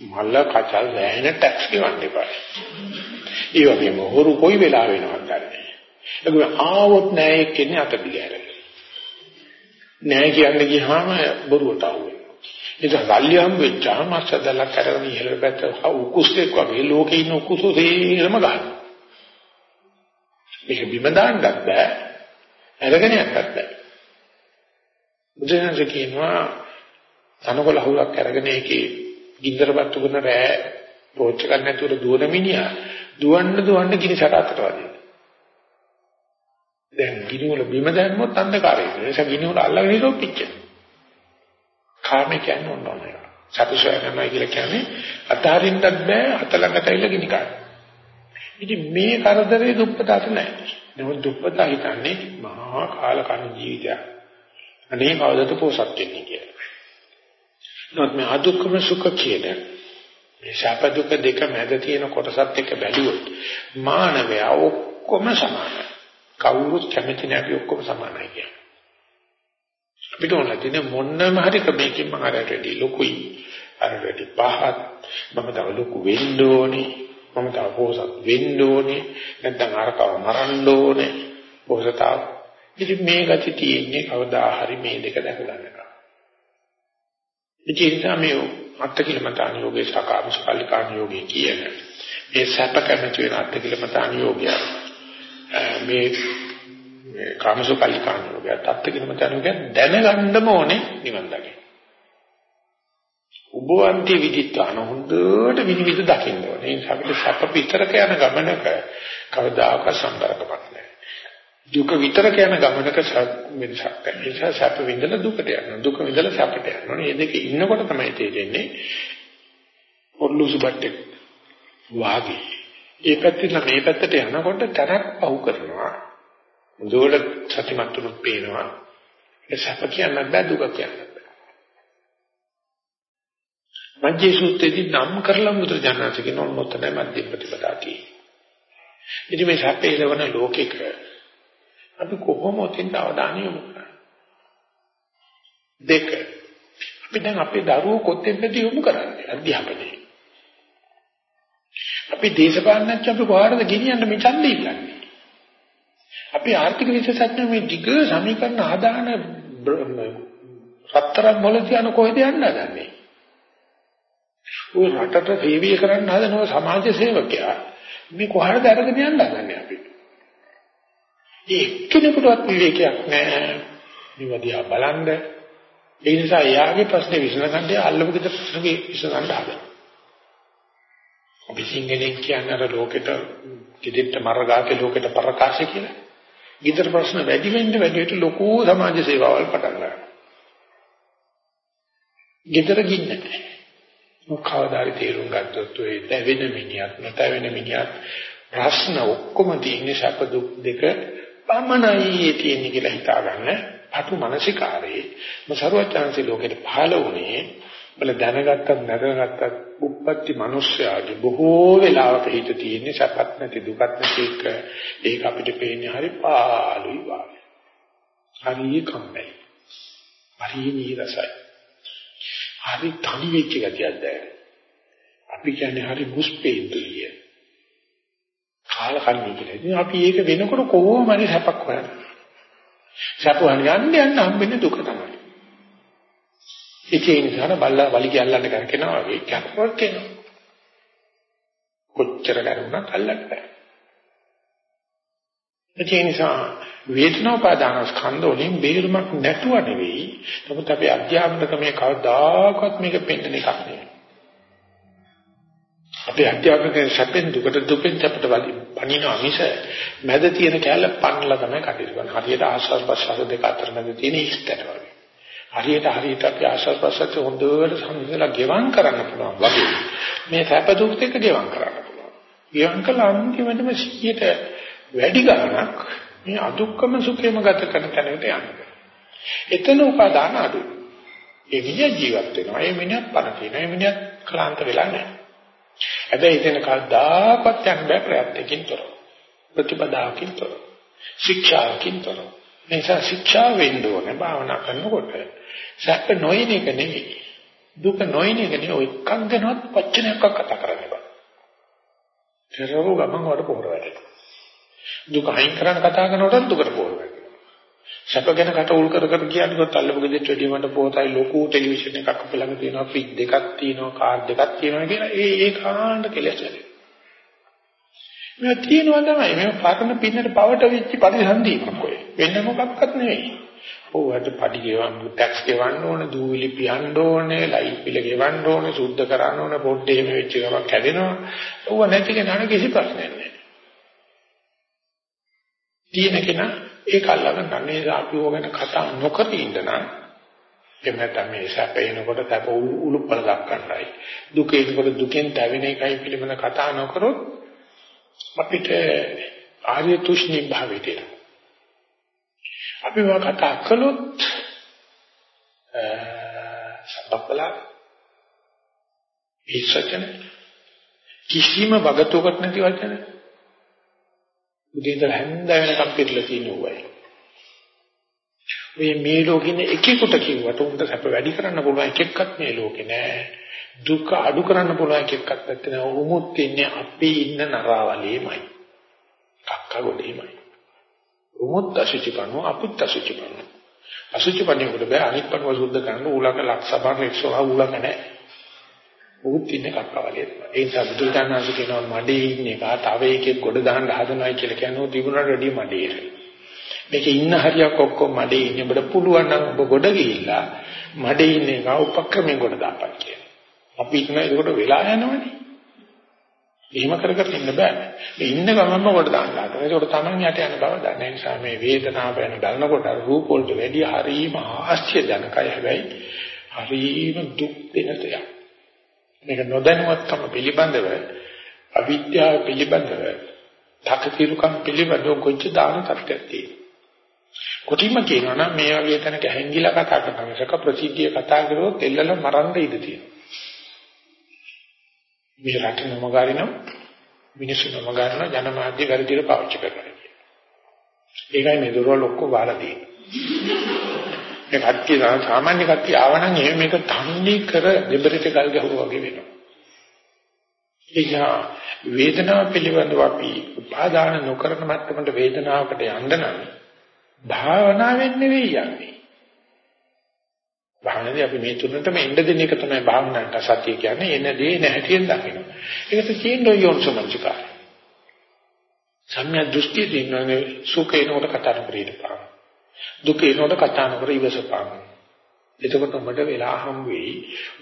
මල්ල කචල් වැහෙන ටැක්ස් ගෙවන්න එපා. ඒ වගේම හොරු කොයි වෙලාව වෙනවද දන්නේ. ඒක ආවොත් නෑ එක්කෙනේ අත දිගහැරලා. නෑ කියන්න ගියාම බොරුවට අහු වෙනවා. ඒක ගල්ලි හම් වෙච්චාම අස්සදලක් කරගෙන ඉහළ පැත්ත උකුස්සෙක් වගේ ලෝකේ ඉන්න උකුසු තේරම ගන්නවා. මේක බිම දාන්නත් බෑ. අරගෙන යන්නත් බෑ. බුදුරජාණන් කියනවා තනකොළ හුලක් අරගෙන ඒකේ ගින්දරපත්තු කරන රෑ පෝච්ච ගන්න නැතුව දුවන මිනිහා දුවන්න දුවන්න ගිනි සටහකට වදිනවා. දැන් ගිනි වල බිම දැම්මොත් අන්ධකාරය වෙනවා. ඒ නිසා ගිනි වල අල්ලගෙන ඉරෝ පිච්චෙන. කාම කියන්නේ ඕන ඕන එක. සතුසය කරනවා කියලා කියන්නේ අතාරින්නත් බෑ අත ළඟට ඇවිල්ලා ගිනි ගන්න. ඉතින් මේ කරදරේ දුප්පතට නැහැ. නමුත් දුප්පතා හිතන්නේ මහා කාල කන ජීවිතයක්. අනේ කවදද පොසත් වෙන්නේ කියලා. නමුත් මේ අදුක්කම සුඛ කියන මේ ශාප දුක දෙක මැද තියෙන කොටසත් එක්ක බැලුවොත් මානවයා ඔක්කොම සමානයි. කවුරුත් කැමති නැහැ අපි ඔක්කොම සමානයි කියන්නේ. අපිට ඕන තියෙන මොන්නම හරි ක්‍රමයකින් මම අරට වැඩි ලොකුයි අරට වැඩි පහත් මම තව ලොකු වෙන්න ඕනේ මම තව පොසත් වෙන්න ඕනේ නැත්නම් අරකව මරන්න ඕනේ පොසතාව ඉතින් මේ ගති තියෙන්නේ කවදා හරි මේ දෙක දැක ගන්නවා ඉතින් මේ අත්කිලමතාන යෝගේ සකාමස්කල්ලිකාන යෝගේ කියන මේ සැප කැමති වෙන අත්කිලමතාන යෝගය මේ කාමසුකල්ලිකාන යෝගය තත්ත්වකිනම තනුක දැනගන්නම ඕනේ නිවන් දකින්න. උභවන්ති විදිත්වාන හොඳට විනිවිද දකින්න ඕනේ. ඒ නිසා අපිට සැප විතරක යන ගමනක කවදාක සම්බරකමක් නැහැ. දුක විතරක යන ගමනක වෙනසක් නැහැ. ඒ නිසා සැප විඳලා දුකට යනවා. දුක විඳලා සැපට යනවා. මේ දෙක ඉන්නකොට තමයි තේරෙන්නේ ඔර්ලුසු බට්ටේ වාගේ ඒ පැත්තෙන් මේ පැත්තට යනකොට තරක් පහු කරනවා. මුදුවට සතිමත් තුනක් පේනවා. ඒ සැප කියන්නත් බෑ දුක කියන්නත් බෑ. මජ්ජේ සූත්‍රයේදී නම් කරලා මුද්‍රජනනාථ කියන මොත්තනේ මධ්‍ය ප්‍රතිපදාති. ඉතින් මේ සැපේ ලැබෙන ලෝකෙක අපි කොහොමද තින් අවධානය යොමු කරන්නේ? දෙක. අපි දැන් අපේ දරුවෝ කොතෙන්ද යොමු කරන්නේ? අධ්‍යාපනයේ. අපි දේශපාලනඥ අපි කොහාටද ගෙනියන්න මේ ඡන්දය ඉල්ලන්නේ? අපි ආර්ථික විශේෂඥ මේ දිග සමීකරණ ආදාන රත්තරන් මොළ තියන කොහෙද යන්න හදන්නේ? ওই රටට සේවය කරන්න හදන සමාජ සේවකයා මේ කොහරද අරගෙන යන්න හදන්නේ අපි? ඒ එක්කෙනෙකුටවත් විවේකයක් නැහැ. මේවදියා බලන්න. ඒ නිසා එයාගේ ප්‍රශ්නේ විසඳගන්න අල්ලපු ගෙදර ප්‍රශ්නේ විසඳගන්න හදනවා. අපි සිංහලෙන් කියන්නේ අර ලෝකෙට ගෙදෙට්ට මරගාකේ ලෝකෙට පරකාශය කියලා. ගෙදර ප්‍රශ්න වැඩි වෙන්න වැඩි වෙට ලොකු සමාජ සේවාවල් පටන් ගන්නවා. ගෙදර ගින්න නැහැ. කවදාරි තේරුම් ගත්තොත් ඔය දැවෙන මිනිහත් නැතවෙන මිනිහත් ප්‍රශ්න ඔක්කොම තියෙන්නේ සැප දුක් දෙක පමණයි තියෙන්නේ කියලා හිතාගන්න අතු මානසිකාරේ මොසරුවචාන්සේ ලෝකෙට පහළ වුණේ බල දැනගත්තත් නැදගත්තත් උප්පත්ති මිනිස්යාගේ බොහෝ වෙලාවක හිත තියෙන්නේ සැපත් නැති දුකත් නැති එක. ඒක අපිට පේන්නේ හරි පාළුයි වාගේ. හරි කම්මැලි. හරි නීරසයි. හරි තනි වෙච්ච ගතියක් දැනෙන අපි කියන්නේ හරි මුස්පේන්තුලිය. කාලකන්ණී කියලා. ඉතින් අපි ඒක වෙනකොට කොහොම හරි සැපක් හොයනවා. සැප හොයන්න යන්න යන්න හම්බෙන්නේ දුක තමයි. ඒ නිසා බල්ලා වලි කියල්ලන්න කරකිනවා වගේ කැපවක් වෙනවා. කොච්චර කරුණක් අල්ලන්න බෑ. ඒ නිසා වේදනෝපාදාන ස්කන්ධ වලින් බේරුමක් නැතුව නෙවෙයි. නමුත් අපි අධ්‍යාත්මික ක්‍රමයේ කවදාකවත් මේක පෙන්වන එකක් නෙවෙයි. අපේ අධ්‍යාත්මික සැපෙන් දුකට දුකෙන් අපිට පණින අමිස මැද තියෙන කැලල පන්නලා තමයි කටයුතු කරන්නේ. හරියට ආස්වාද ප්‍රසආස දෙක අතර මැද තියෙන ඉස්තර වගේ. හරියට හරියට අපි ආස්වාද ප්‍රසආස හොඳට සම්පූර්ණලා ගෙවම් කරන්න පුළුවන් වගේ. මේ සැප දුක් දෙක ගෙවම් කරන්න පුළුවන්. ගෙවම් කළ අන්තිමටම 100ට වැඩි ගණනක් මේ අදුක්කම සුඛේම ගත කරන තැනකට යනවා. එතන උපාදාන අඩුයි. ඒ විදිහ ජීවත් වෙනවා. ඒ මිනිහත් පණ තියෙනවා. ඒ මිනිහත් ක්ලාන්ත වෙලා නැහැ. හැබැයි එතන කවදාකවත් යන්න බෑ ප්‍රයත්නකින් තොරව. ප්‍රතිපදාවකින් තොරව. ශික්ෂාවකින් තොරව. නිසා ශික්ෂා වෙන්න ඕනේ භාවනා කරනකොට. සැප නොයින එක නෙවෙයි. දුක නොයින එක නෙවෙයි ඔය එකක් ගැනවත් වචනයක් කතා කරන්න බෑ. terරෝ ගමන් වල පොර වැඩ. දුක අයින් කරන්න කතා කරනකොට දුකට පොර වැඩ. සැප ගැන කට උල් කර කර කියනකොට අල්ලපු ගෙදරට වැඩි මට පොතයි ලොකු ටෙලිවිෂන් එකක් අපේ ළඟ තියෙනවා ෆ්‍රිජ් දෙකක් තියෙනවා කාර් දෙකක් තියෙනවා කියලා ඒ ඒ කාණ්ඩ කෙලෙස් වැඩි. මේ තියෙනවා තමයි මේ පරණ පින්නට පවට වෙච්ච පරිසන්දීමක් ඔය. වෙන මොකක්වත් නෙවෙයි. ඕවට පඩි ගෙවන්න, ටැක්ස් ගෙවන්න ඕනේ, දූවිලි පියන්න ඕනේ, ලයිට් බිල ගෙවන්න ඕනේ, සුද්ධ කරන්න ඕනේ, පොඩ්ඩේ එහෙම වෙච්ච ගමන් කැඩෙනවා. ඕව නැති කෙනාට කිසි ප්‍රශ්නයක් නැහැ. තියෙන කෙනා ඒක අල්ලගෙන ගන්න. නිසා අපි ඕකට කතා නොකර ඉන්න නම් එහෙම නැත්නම් මේ සැපේනකොට සැප උලුප්පල දක්වන්නයි. දුකේනකොට දුකෙන් දැවෙන එකයි පිළිබඳ කතා නොකරොත් අපිට ආර්ය තුෂ්ණි භාවයට අපි මේ කතා කළොත් සබ්බපලා ඉස්සකන කිසිම වගතුවකට නැති වචන. උදේ ඉඳලා හැන්ද වෙනකම් පිළිලා තියෙන උවයි. මේ මේ ලෝකෙින් එකෙකුට කිව්වට උන්ට සැප වැඩි කරන්න පුළුවන් එකෙක්වත් මේ ලෝකේ නෑ. දුක අඩු කරන්න පුළුවන් එකෙක්වත් නැත්නම් උමුත් ඉන්නේ අපි ඉන්න නරාවලේමයි. කක්ක ගොඩේමයි. උමුත් අසුචිපන්නු අපුත් අසුචිපන්නු. අසුචිපන්නු බෑ අනිත් පණුව සුද්ධ කරන්න ඌලක ලක්ෂ බාර 100 ඌලක නෑ. උත් ඉන්නේ කක්කවලිය තමයි. ඒ නිසා බුදුරජාණන්සේ කියනවා මඩේ ඉන්නේ කා තව එකෙක් ගොඩ දාන්න හදනවයි කියලා කියනවා තිබුණාට වැඩිය මඩේ. මේකේ ඉන්න හරියක් ඔක්කොම මඩේ ඉන්නේ ඔබට පුළුවන් නම් ඔබ ගොඩ ගිහිල්ලා මඩේ ඉන්නේ කා උපක්‍රමයෙන් ගොඩ දාපන් කියලා. අපි ඉන්න ඒකට වෙලා යනවනේ. එහෙම කර කර ඉන්න බෑ. මේ ඉන්න ගමන්ම කොට දාන්න හදනවා. ඒකට තමයි යට යන බව දන්නේ. ඒ නිසා මේ වේදනාව ගැන බලනකොට රූප වලට වැඩි හරීම ආශ්චර්යජනකයි හැබැයි හරීම දුක් දෙන දෙයක්. මේක නොදැනුවත්කම පිළිබඳව අවිද්‍යාව පිළිබඳව තකතිරුකම් පිළිබඳව කොච්ච දාන තත්ත්වයක් තියෙනවා. කොටිම කියනවා නම් මේ වගේ තැනක හැංගිලා කතා කරන මිසක ප්‍රසිද්ධිය කතා කරොත් එල්ලල මරන්න ඉඩ තියෙනවා. මේ රට නම ගාරිනම් මිනිස්සු නම ගන්න ජනමාධ්‍ය වැඩිදිර පාවිච්චි කරනවා. ඒකයි මේ දොරවල් ඔක්කොම වහලා තියෙන්නේ. මේ කට්ටිය සාමාන්‍ය කට්ටිය ආවනම් එහෙම මේක තන්නේ කර දෙබරට ගල් ගැහුවා වගේ වෙනවා. එයා වේදනාව පිළිබඳව අපි උපාදාන නොකරන මට්ටමට වේදනාවකට යන්න නම් භාවනාවෙන් නෙවෙයි යන්නේ. භාවනාවේ අපි මේ තුනටම එන්න දෙන එක තමයි භාවනාවට සතිය කියන්නේ එන දේ නැහැටියෙන් දකින්න. ඒකට තියෙන යෝනිසමංචකා. සම්‍යක් දෘෂ්ටිය දිනන්නේ සුඛේනෝට කතා නොකරීපා. දුකේනෝට කතා නොකර ඉවසපා. එතකොට උඹට වෙලා හම් වෙයි.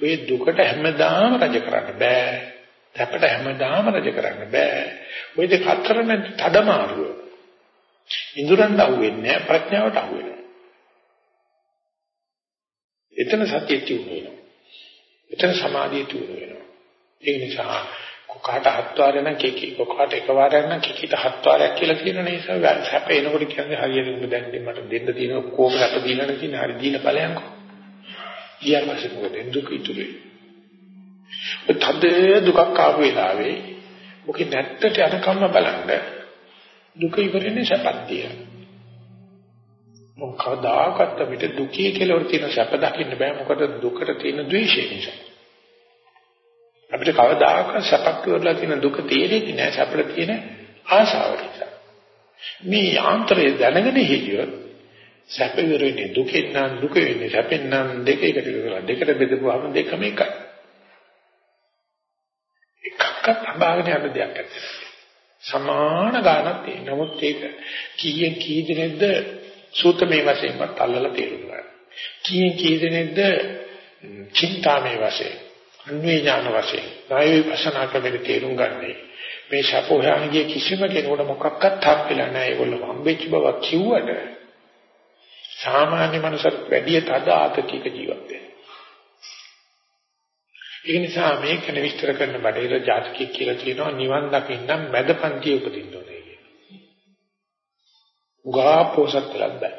ඔය දුකට හැමදාම රජ කරන්න බෑ. අපට හැමදාම රජ කරන්න බෑ. ওই දෙක අතර නැති තදමාරුව. ඉඳුරන් අහුවෙන්නේ නැහැ ප්‍රඥාවට අහුවෙනවා. එතන සතිය තියුණු වෙනවා. එතන සමාධිය තියුණු වෙනවා. ඒ නිසා කොකාට හත් වාරයක් නම් කෙකි කොකාට එක වාරයක් නම් කෙකිට හත් වාරයක් කියලා කියන නිසා සැප එනකොට කියන්නේ හරියට උඹ දැන් මට දෙන්න තියෙන කොහොම සැප දීලා නැති හරි දීලා බලයන්කෝ. ඊයන් පස්සේ මොකද දුක ඉතුරුයි. තද දුකක් ආපු වෙලාවේ මොකද නැත්තට යනකම්ම බලන්න දුක ඉවරනේ සැපත්තිය. මොකදාකත් අපිට දුකේ කෙලවර තියෙන සැප දකින්න බෑ මොකද දුකට තියෙන ද්වේෂය නිසා. අපිට කවදාකවත් සැපක් ඉවරලා තියෙන දුක තේරෙන්නේ නෑ සැපට තියෙන ආශාව නිසා. මේ යාන්ත්‍රය දැනගෙන හිටියොත් සැප ඉවරනේ දුකෙන් නම් දුක වෙන්නේ සැපෙන් නම් දෙක එකට කරලා දෙකට බෙදපුවාම දෙකම එකයි. එකක්වත් අභාගන යන දෙයක් නැහැ. සමාන ගානක් තියෙන. නමුත් ඒක කීයෙන් කී දෙනෙක්ද සූත්‍රමේ වශයෙන්වත් අල්ලලා තේරුම් ගන්න. කීයෙන් කී දෙනෙක්ද චින්තාමේ වශයෙන්, අන්වේ ඥාන වශයෙන්, ණය විපස්සනා ක්‍රමෙට තේරුම් ගන්නේ. මේ ශපෝහාංගිය කිසිම කෙනෙකුට මොකක්වත් හම්බෙලා නැහැ. ඒගොල්ලෝ හම්බෙච්ච බව කිව්වට සාමාන්‍ය මනුස්සයෙක් වැඩි තද ආතතික ජීවත් වෙනවා. ඒ නිසා මේක විස්තර කරන බඩේල ජාතකයේ කියලා කියනවා නිවන් දකින්නම් මැදපන්තිය උපදින්න ඕනේ කියලා. උගා පොසත් ලබ්බයි.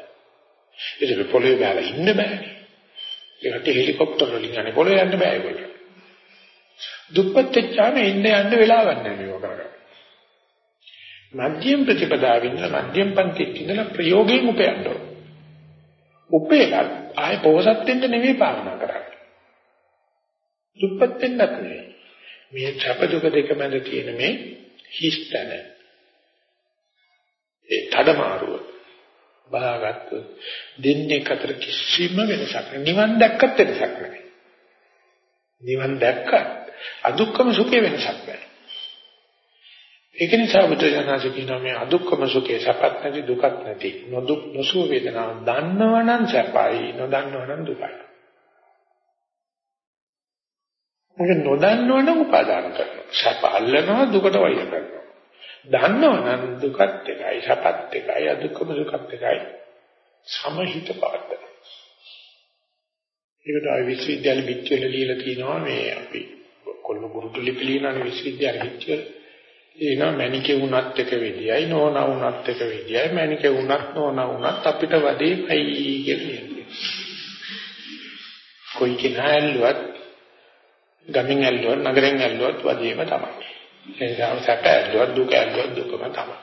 ඒක පොළේ බැලලා ඉන්න බෑනේ. ඒකට හෙලිකොප්ටර් වලින් යන්නේ පොළේ යන්න බෑ ඒකට. දුප්පත් වෙච්චාම ඉන්න යන්න වෙලාවක් නැහැ මේක කරගන්න. මධ්‍යම ප්‍රතිපදාවින් මධ්‍යම පන්තියේ ඉඳලා ප්‍රයෝගයෙන් උපයන්න ඕන. උපේලා ආයේ පොසත් වෙන්න නෙවෙයි පාලනා කරන්නේ. දුප්පත් වෙන්නත් නෙවෙයි. මේ සැප දුක දෙක මැද තියෙන මේ හිස්තන. ඒ තඩමාරුව බලාගත්තු දෙන්නේ අතර කිසිම වෙනසක් නැහැ. නිවන් දැක්කත් වෙනසක් නැහැ. නිවන් දැක්කත් අදුක්කම සුඛේ වෙනසක් නැහැ. ඒක නිසා බුදුසසුන කියනවා මේ අදුක්කම සුඛේ සපත් නැති දුකත් නැති නොදුක් නොසුව වේදනාව දන්නවනම් සැපයි නොදන්නවනම් දුකයි. මොකද නොදන්නවනම් උපාදාන කරනවා. සැප අල්ලනවා දුකට වෛර කරනවා. දන්නවනම් දුකත් එකයි සැපත් එකයි අදුක්කම දුකත් එකයි සමහිත පාඩ. ඒකට ආයි විශ්වවිද්‍යාල පිටිවල ලියලා තිනවා මේ අපි කොල්ල ගුරුතු ලිපි ලියනනේ විශ්වවිද්‍යාල පිටිවල. එනවා මැනිකේ වුණත් එක විදියයි නෝනා වුණත් එක විදියයි මැනිකේ වුණත් නෝනා වුණත් අපිට වැඩේ පයි කියලා. කොයි කෙනා ඇල්ලුවත් ගමින් ඇල්ලුවත් නගරෙන් ඇල්ලුවත් වදීම තමයි. ඒ නිසා සැප ඇල්ලුවත් දුක ඇල්ලුවත් දුකම තමයි.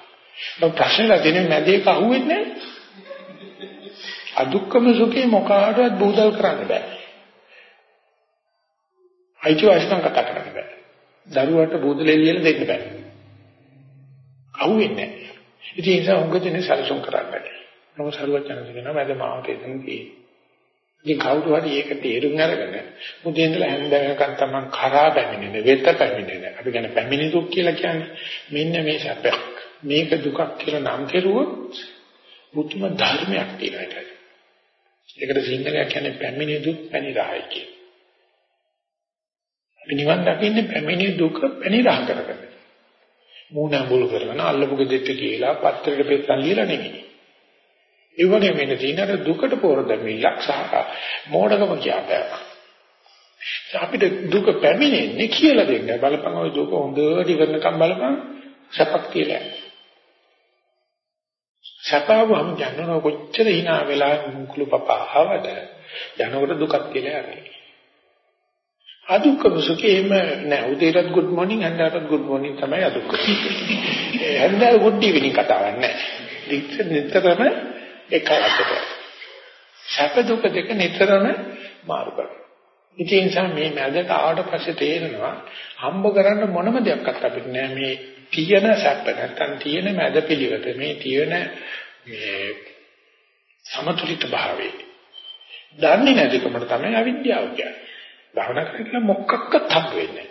දැන් ප්‍රශ්නේ තියෙන්නේ මැදේක අහුවෙන්නේ නැහැ. අදුක්කම සුඛේ මොකාටවත් බූදල් කරන්න බෑ. අයිතිවාසිකම් කතා කරන්න බෑ. දරුවට බූදලේ ලියලා දෙන්න බෑ. අහුවෙන්නේ නැහැ. ඉතින් ඒ නිසා උංග දෙනේ සැලසුම් කරන්න බෑ. නමුත් සරුවචන කියනවා මැද මාවතේ තියෙන්නේ ඉතින් කවුරු හරි ඒක තේරුම් අරගෙන මුදේ ඉඳලා හැන්ද වෙනකන් තමන් කරා පැමිණෙන වෙත පැමිණෙන අපි කියන්නේ පැමිණි දුක් කියලා කියන්නේ මෙන්න මේ සැපක් මේක දුකක් කියලා නම් කෙරුවොත් මුතුම ධර්මයක් තියෙනවා ඒකට. ඒකට සිංහලයක් කියන්නේ පැමිණි දුක් පැනිරහයි කියන. අපි නිවන් දකින්නේ පැමිණි දුක පැනිරහ කරගෙන. මූණ අඹුල් කරගෙන අල්ලපු ගෙදෙට්ට කියලා පත්‍රයක පෙත්තන් ලියලා නෙමෙයි. ඒ වගේ මෙන්න තියෙන අර දුකට පොර දෙමිලක් සහ මෝඩකම කියපෑ. අපිට දුක පැමිණෙන්නේ කියලා දෙන්න බලපං ওই දුක හොඳට ඉවරනකම් බලපං සැපක් කියලා. සැපවම යනන කොච්චර hina වෙලා කුළු පපා ආවද යනකොට දුකක් කියලා යන්නේ. අදුක්කම සුඛේම නෑ උදේටත් good morning හන්දාටත් good morning තමයි අදුක්කම. හන්දාට good evening කතාවක් නෑ. නිතරම එකයි අතට. සැප දුක දෙක නිතරම මාරු කරනවා. ඉතින් ඒ නිසා මේ මැදට ආවට පස්සේ තේරෙනවා හම්බ කරන්න මොනම දෙයක්වත් අපිට නෑ මේ තියෙන සැප නැත්තම් තියෙන මැද පිළිවෙත මේ තියෙන මේ සමතුලිත භාවයේ දන්නේ නැතිකමට තමයි අවිද්‍යාව කියන්නේ. භවනා කරලා මොකක්වත් හම්බ වෙන්නේ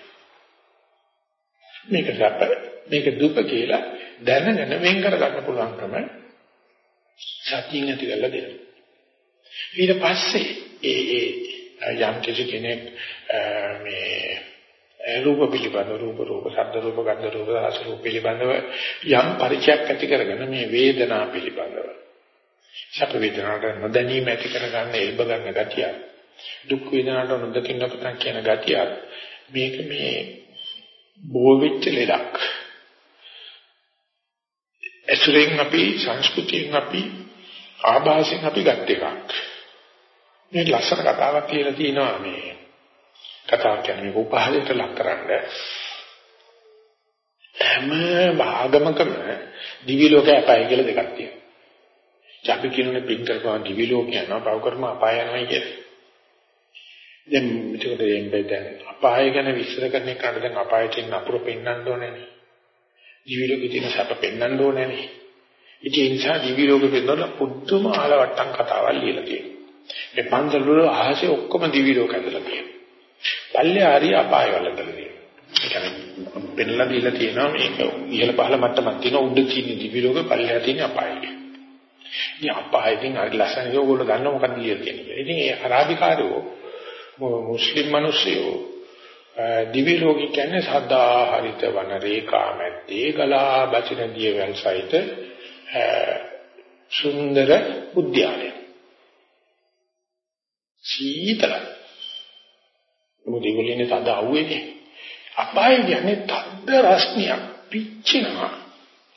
මේක සැප මේක දුක කියලා දැනගෙන වෙන් කර ගන්න පුළුවන්කම සතියින් ඇති කරලා දෙනවා. ඊට පස්සේ ඒ ඒ යම් කෙනෙක් මේ රූප පිළිබඳ රූප රූප ශබ්ද රූප ගන්ධ රූප රස රූප පිළිබඳව යම් පරිචයක් ඇති කරගෙන මේ වේදනා පිළිබඳව. සැප වේදනාවට නොදැනීම ඇති කරගන්න එල්බ ගන්න ගතිය දුක් වේදනාවට නොදකින්න පතන් කියන ගතිය මේක මේ බෝ වෙච්ච ලෙඩක් ඇසුරෙන් අපි සංස්කෘතියෙන් අපි ආభాසයෙන් අපි ගත් එකක් මේ ලස්සන කතාවක් කියලා තියෙනවා මේ කතාවක් කියන්නේ උපහාරයට ලක්කරන්න හැම ආගමකම දිවි ලෝකය අපාය කියලා දෙකක් තියෙනවා. අපි කියන්නේ පින් කරපුවා දිවි ලෝකය යනවා පව කරම අපාය යනවා කියලා. දැන් මේකට එන්නේ දැන් අපාය ගැන විස්තර කරන එකට දැන් අපායට ඉන්න අපුර පෙන්වන්න ඕනේ නේ. දිවි ලෝකේ තියෙන සැප පෙන්වන්න ඕනේ නේ. ඉතින් ඒ නිසා දිවි ලෝකෙ පෙන්වන පුදුම ආලවට්ටම් කතාවල් ලියලා තියෙනවා. මේ පන්සල් වල අහසේ ඔක්කොම දිවි ලෝක ඇදලා තියෙනවා. පල්ලේ ආරිය අපාය වල ඇදලා තියෙනවා. ඒ කියන්නේ පෙන්ලා දීලා තියෙනවා මේක ඉහළ පහළ මට්ටමක් තියෙන උඩ තියෙන දිවි ලෝකෙ පල්ලෙහා තියෙන අපායයි. ඉතින් අපායකින් හරි ලස්සන ඒගොල්ලෝ දන්න මොකක්ද කියලා කියන්නේ. ඉතින් ඒ අරාබිකාරයෝ මුස්ලිම් මිනිස්සුયો දිවි ලෝකෙ කියන්නේ සදා හරිත වන රේඛා මැද්දේ ගලා බසින දියවැල් සහිත සුන්දර උද්‍යානය. සීතලයි. මොකද ඒගොල්ලෝනේ තද අවුවේනේ. අපාය කියන්නේ තද රස්නියක් පිච්චෙනවා.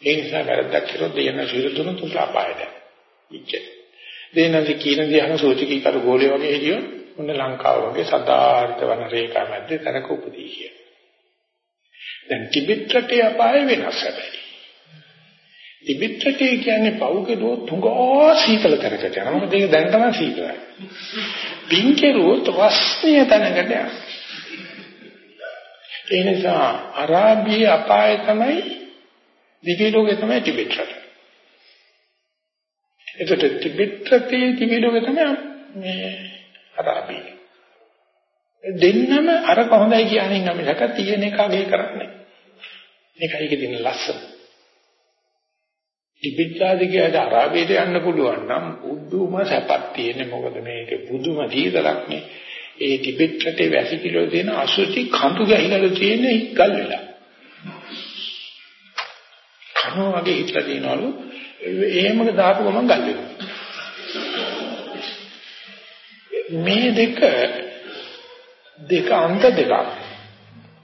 ඒ නිසා වැරද්දක් කරොත් දෙයන සිරු තුන තුන අපායට. පිච්චේ. දෙයනදි කියන දිහාම සෝචිකී කර ගෝලයේ වගේ හිටියොත් ඔන්න ලංකාව වගේ සදාර්ථ වන රේඛා මැද්දේ තනක උපදී කිය. දැන් ටිබෙට් රටේ අපාය වෙනස් හැබැයි. ටිබෙට් රටේ කියන්නේ පවුකේ තුඟා සීතල තැනකට යනවා. මොකද ඒක දැන් තමයි සීතලයි. පින්කේරුවොත් වස්නිය තැනකට යනවා. ඒ නිසා අරාබියේ අපාය තමයි දිවි ලෝකේ තමයි ටිබෙට් රට. එතකොට ටිබෙට් රටේ දිවි ලෝකේ තමයි මේ අරාබියේ. දෙන්නම අර කොහොඳයි කියන්නේ නම් මිසක තියෙන එක අගේ කරන්නේ. මේකයි ඒකේ තියෙන ලස්සන. ටිබෙට්ලාදිගයට අරාබියට යන්න පුළුවන් නම් බුදුම සැපක් තියෙන්නේ මොකද මේක බුදුම දීදලක් නේ. ඒ ටිබෙට් රටේ වැසිකිලෝ තියෙන අසුචි කඳු ගහිනලු තියෙන්නේ ගල් වෙලා. කනෝ වගේ හිටලා තියනවලු එහෙම දාපු ගමන් ගල් වෙනවා. මේ දෙක දෙක අන්ත දෙකක්.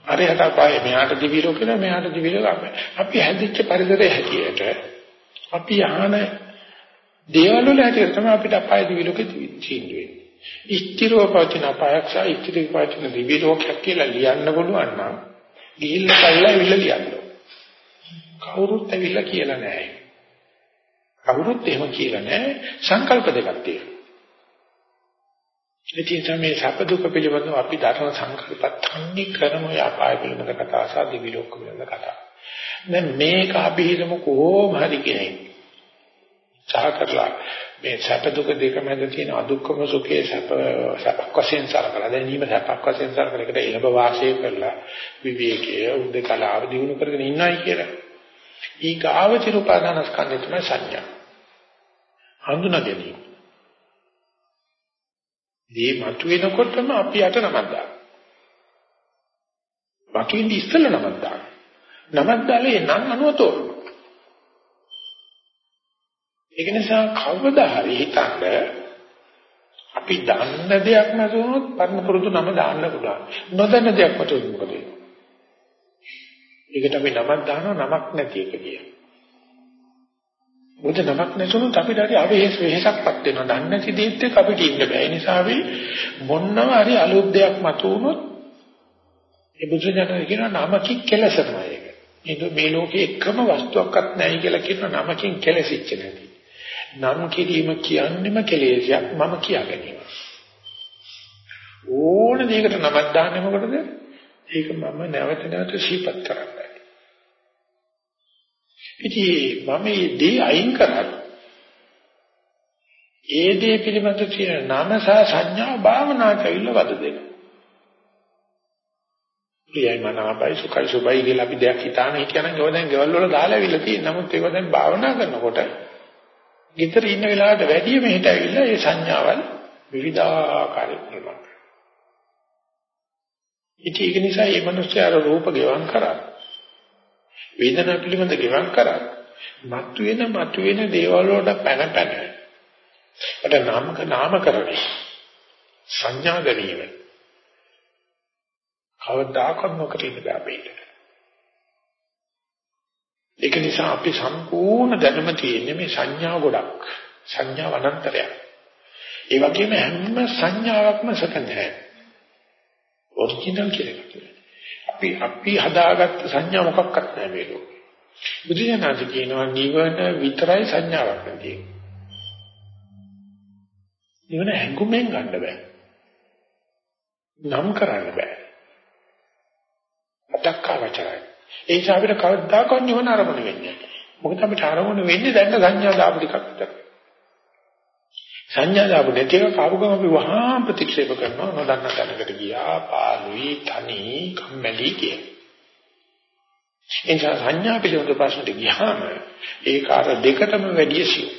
අරයට අපායේ මෙහාට දිවි ලෝක කියලා මෙහාට දිවි ලෝක අපි හැදිච්ච පරිසරයේ හැටියට අපි අහන දේවල් වල හැටියට තමයි අපිට අපාය දිවි ලෝකෙ තියෙන්නේ. ඉස්තිරව පවතින අපායක් සහ ඉස්තිරව පවතින දිවි ලෝකයක් කියලා ලියන්න පුළුවන් නම් ගිහිල්ලා කල්ලා විල ලියන්න. කවුරුත් ඇවිල්ලා කියලා නැහැ. කවුරුත් එහෙම කියලා නැහැ. සංකල්ප දෙකක් තියෙනවා. ඉතින් තමයි සැප දුක පිළිබඳව අපි ධර්ම සංකල්පත් තන්නේ කරන ඔය අපාය පිළිබඳ කතා සහ දිවි ලෝක පිළිබඳ කතා. දැන් මේක අපි හිතමු කොහොම හරි කෙනෙක් සාහ කරලා මේ සැප දුක දෙක මැද තියෙන අදුක්කම සුඛයේ සැප සැපක් වශයෙන් සලකලා දැනීම සැපක් වශයෙන් සලකලා ඒකට එළඹ වාසය කරලා විවේකයේ උද්දකලාව දිනු කරගෙන ඉන්නයි කියලා. ඊගාව චිරුපාදානස්කන්ධය තමයි සංඥා. හඳුනා ගැනීම. මේ මතුවෙනකොටම අපි යට නමක් දානවා. මතුවෙන්න ඉස්සෙල්ලා නමක් දානවා. නමක් දාලා ඒ නම් අනුව තෝරනවා. ඒක නිසා කවදා හරි හිතන්න අපි දන්න දෙයක් නැතුනොත් පරණ පුරුදු නම දාන්න පුළුවන්. නොදන්න දෙයක් මතුවෙන්න මොකද වෙන්නේ? ඒකට අපි නමක් දානවා නමක් නැති එක කියන. මොකද නමක් නැතුනොත් අපිට හරි අවේශ වෙහසක්පත් වෙනවා. දන්නේ නැති දෙයක් එක්ක අපිට ඉන්න බෑ. ඒ නිසා අපි මොනවා හරි අලුත් දෙයක් මතුවුනොත් ඒ බුදුසසුන කියන නමකින් කෙලසනවා ඒක. ඒක මේ ලෝකේ එකම වස්තුවක්වත් නැහැ කියලා කියන නමකින් කෙලසිච්ච නැති. නම් කිරීම කියන්නේම කෙලෙසියක් මම කියා ගැනීම. ඕන දෙයකට නමක් දාන්නේ මොකටද? ඒක මම නැවත නැවත සිහිපත් කරන්නේ. ඉතින් මම මේ දේ අයින් කරත් ඒ දේ පිළිබඳ තියෙන නම සහ සංඥා භාවනා කවිල වද දෙනවා. ප්‍රියයි මනාපයි සුඛයි සුබයි කියලා අපි දෙයක් හිතාන හිටියනම් ඒවා දැන් ගෙවල් වල දාලා අවිල්ල තියෙන. නමුත් ඒක දැන් භාවනා කරනකොට ගෙදර ඉන්න වෙලාවට වැඩිය මෙහෙට ඇවිල්ලා ඒ සංඥාවල් විවිධාකාරයෙන් ප්‍රමාණ කරනවා. ඉතින් ඒක නිසා මේ මිනිස්යාර රූප ගෙවම් කරා. වේදනා පිළිබඳ ගෙවම් කරා. මතුවෙන මතුවෙන දේවල් වලට පැන පැන. අට නාමක නාමකරණය. සංඥා ගැනීම. කවදාකවත් නොකරින්න බෑ අපිට. ඒක නිසා අපි සම්පූර්ණ දැනුම තියෙන්නේ මේ සංඥා ගොඩක්. සංඥා අනන්තරයක්. ඒ වගේම හැම සංඥාවක්ම සැකඳ නැහැ. ඔරිජිනල් කියලා අපි අපි හදාගත්ත සංඥා මොකක්වත් නැහැ මේ ලෝකේ. බුදුසසුන කියනවා නිවන විතරයි සංඥාවක් නෙවෙයි. නිවන හැඟුමෙන් ගන්න බෑ. නම් කරන්න බෑ. අදක්කවචරයි. ඒ නිසා අපිට කවදාකවත් නිවන අරමුණ වෙන්නේ නැහැ. මොකද අපිට අරමුණ වෙන්නේ දැන් සංඥා දාපු ටිකක් විතර. සංඥා දාපු නැති එක කාරුකම අපි වහා ප්‍රතික්ෂේප කරනවා නොදන්න තැනකට ගියා පාළුයි තනි කම්මැලි කිය. එනිසා සංඥා පිළිබඳ ප්‍රශ්නට ගියාම ඒක අර දෙකටම වැඩි සියුම්.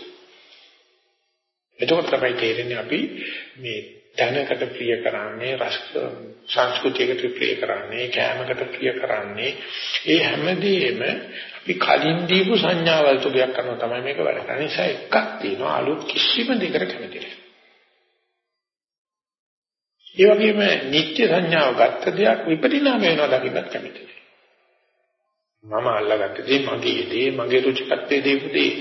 එතකොට තමයි තේරෙන්නේ අපි මේ දැනකට ප්‍රිය කරන්නේ රස සංස්කෘතියකට ප්‍රිය කරන්නේ කෑමකට ප්‍රිය කරන්නේ ඒ හැමදේම අපි කලින් දීපු සංඥාවල් තුගයක් කරනවා තමයි මේක වැඩ කරන්නේ. නිසා එකක් තියෙනවා අලුත් කිසිම දෙයකට කැමති නැහැ. ඒ වගේම නිත්‍ය සංඥාව ගත්ත දෙයක් විපරිණාම වෙනවා දකින්නත් කැමති නැහැ. මම අල්ලගත්ත දේ මගේ දේ මගේ රුචිකත්වයේ දේපුදී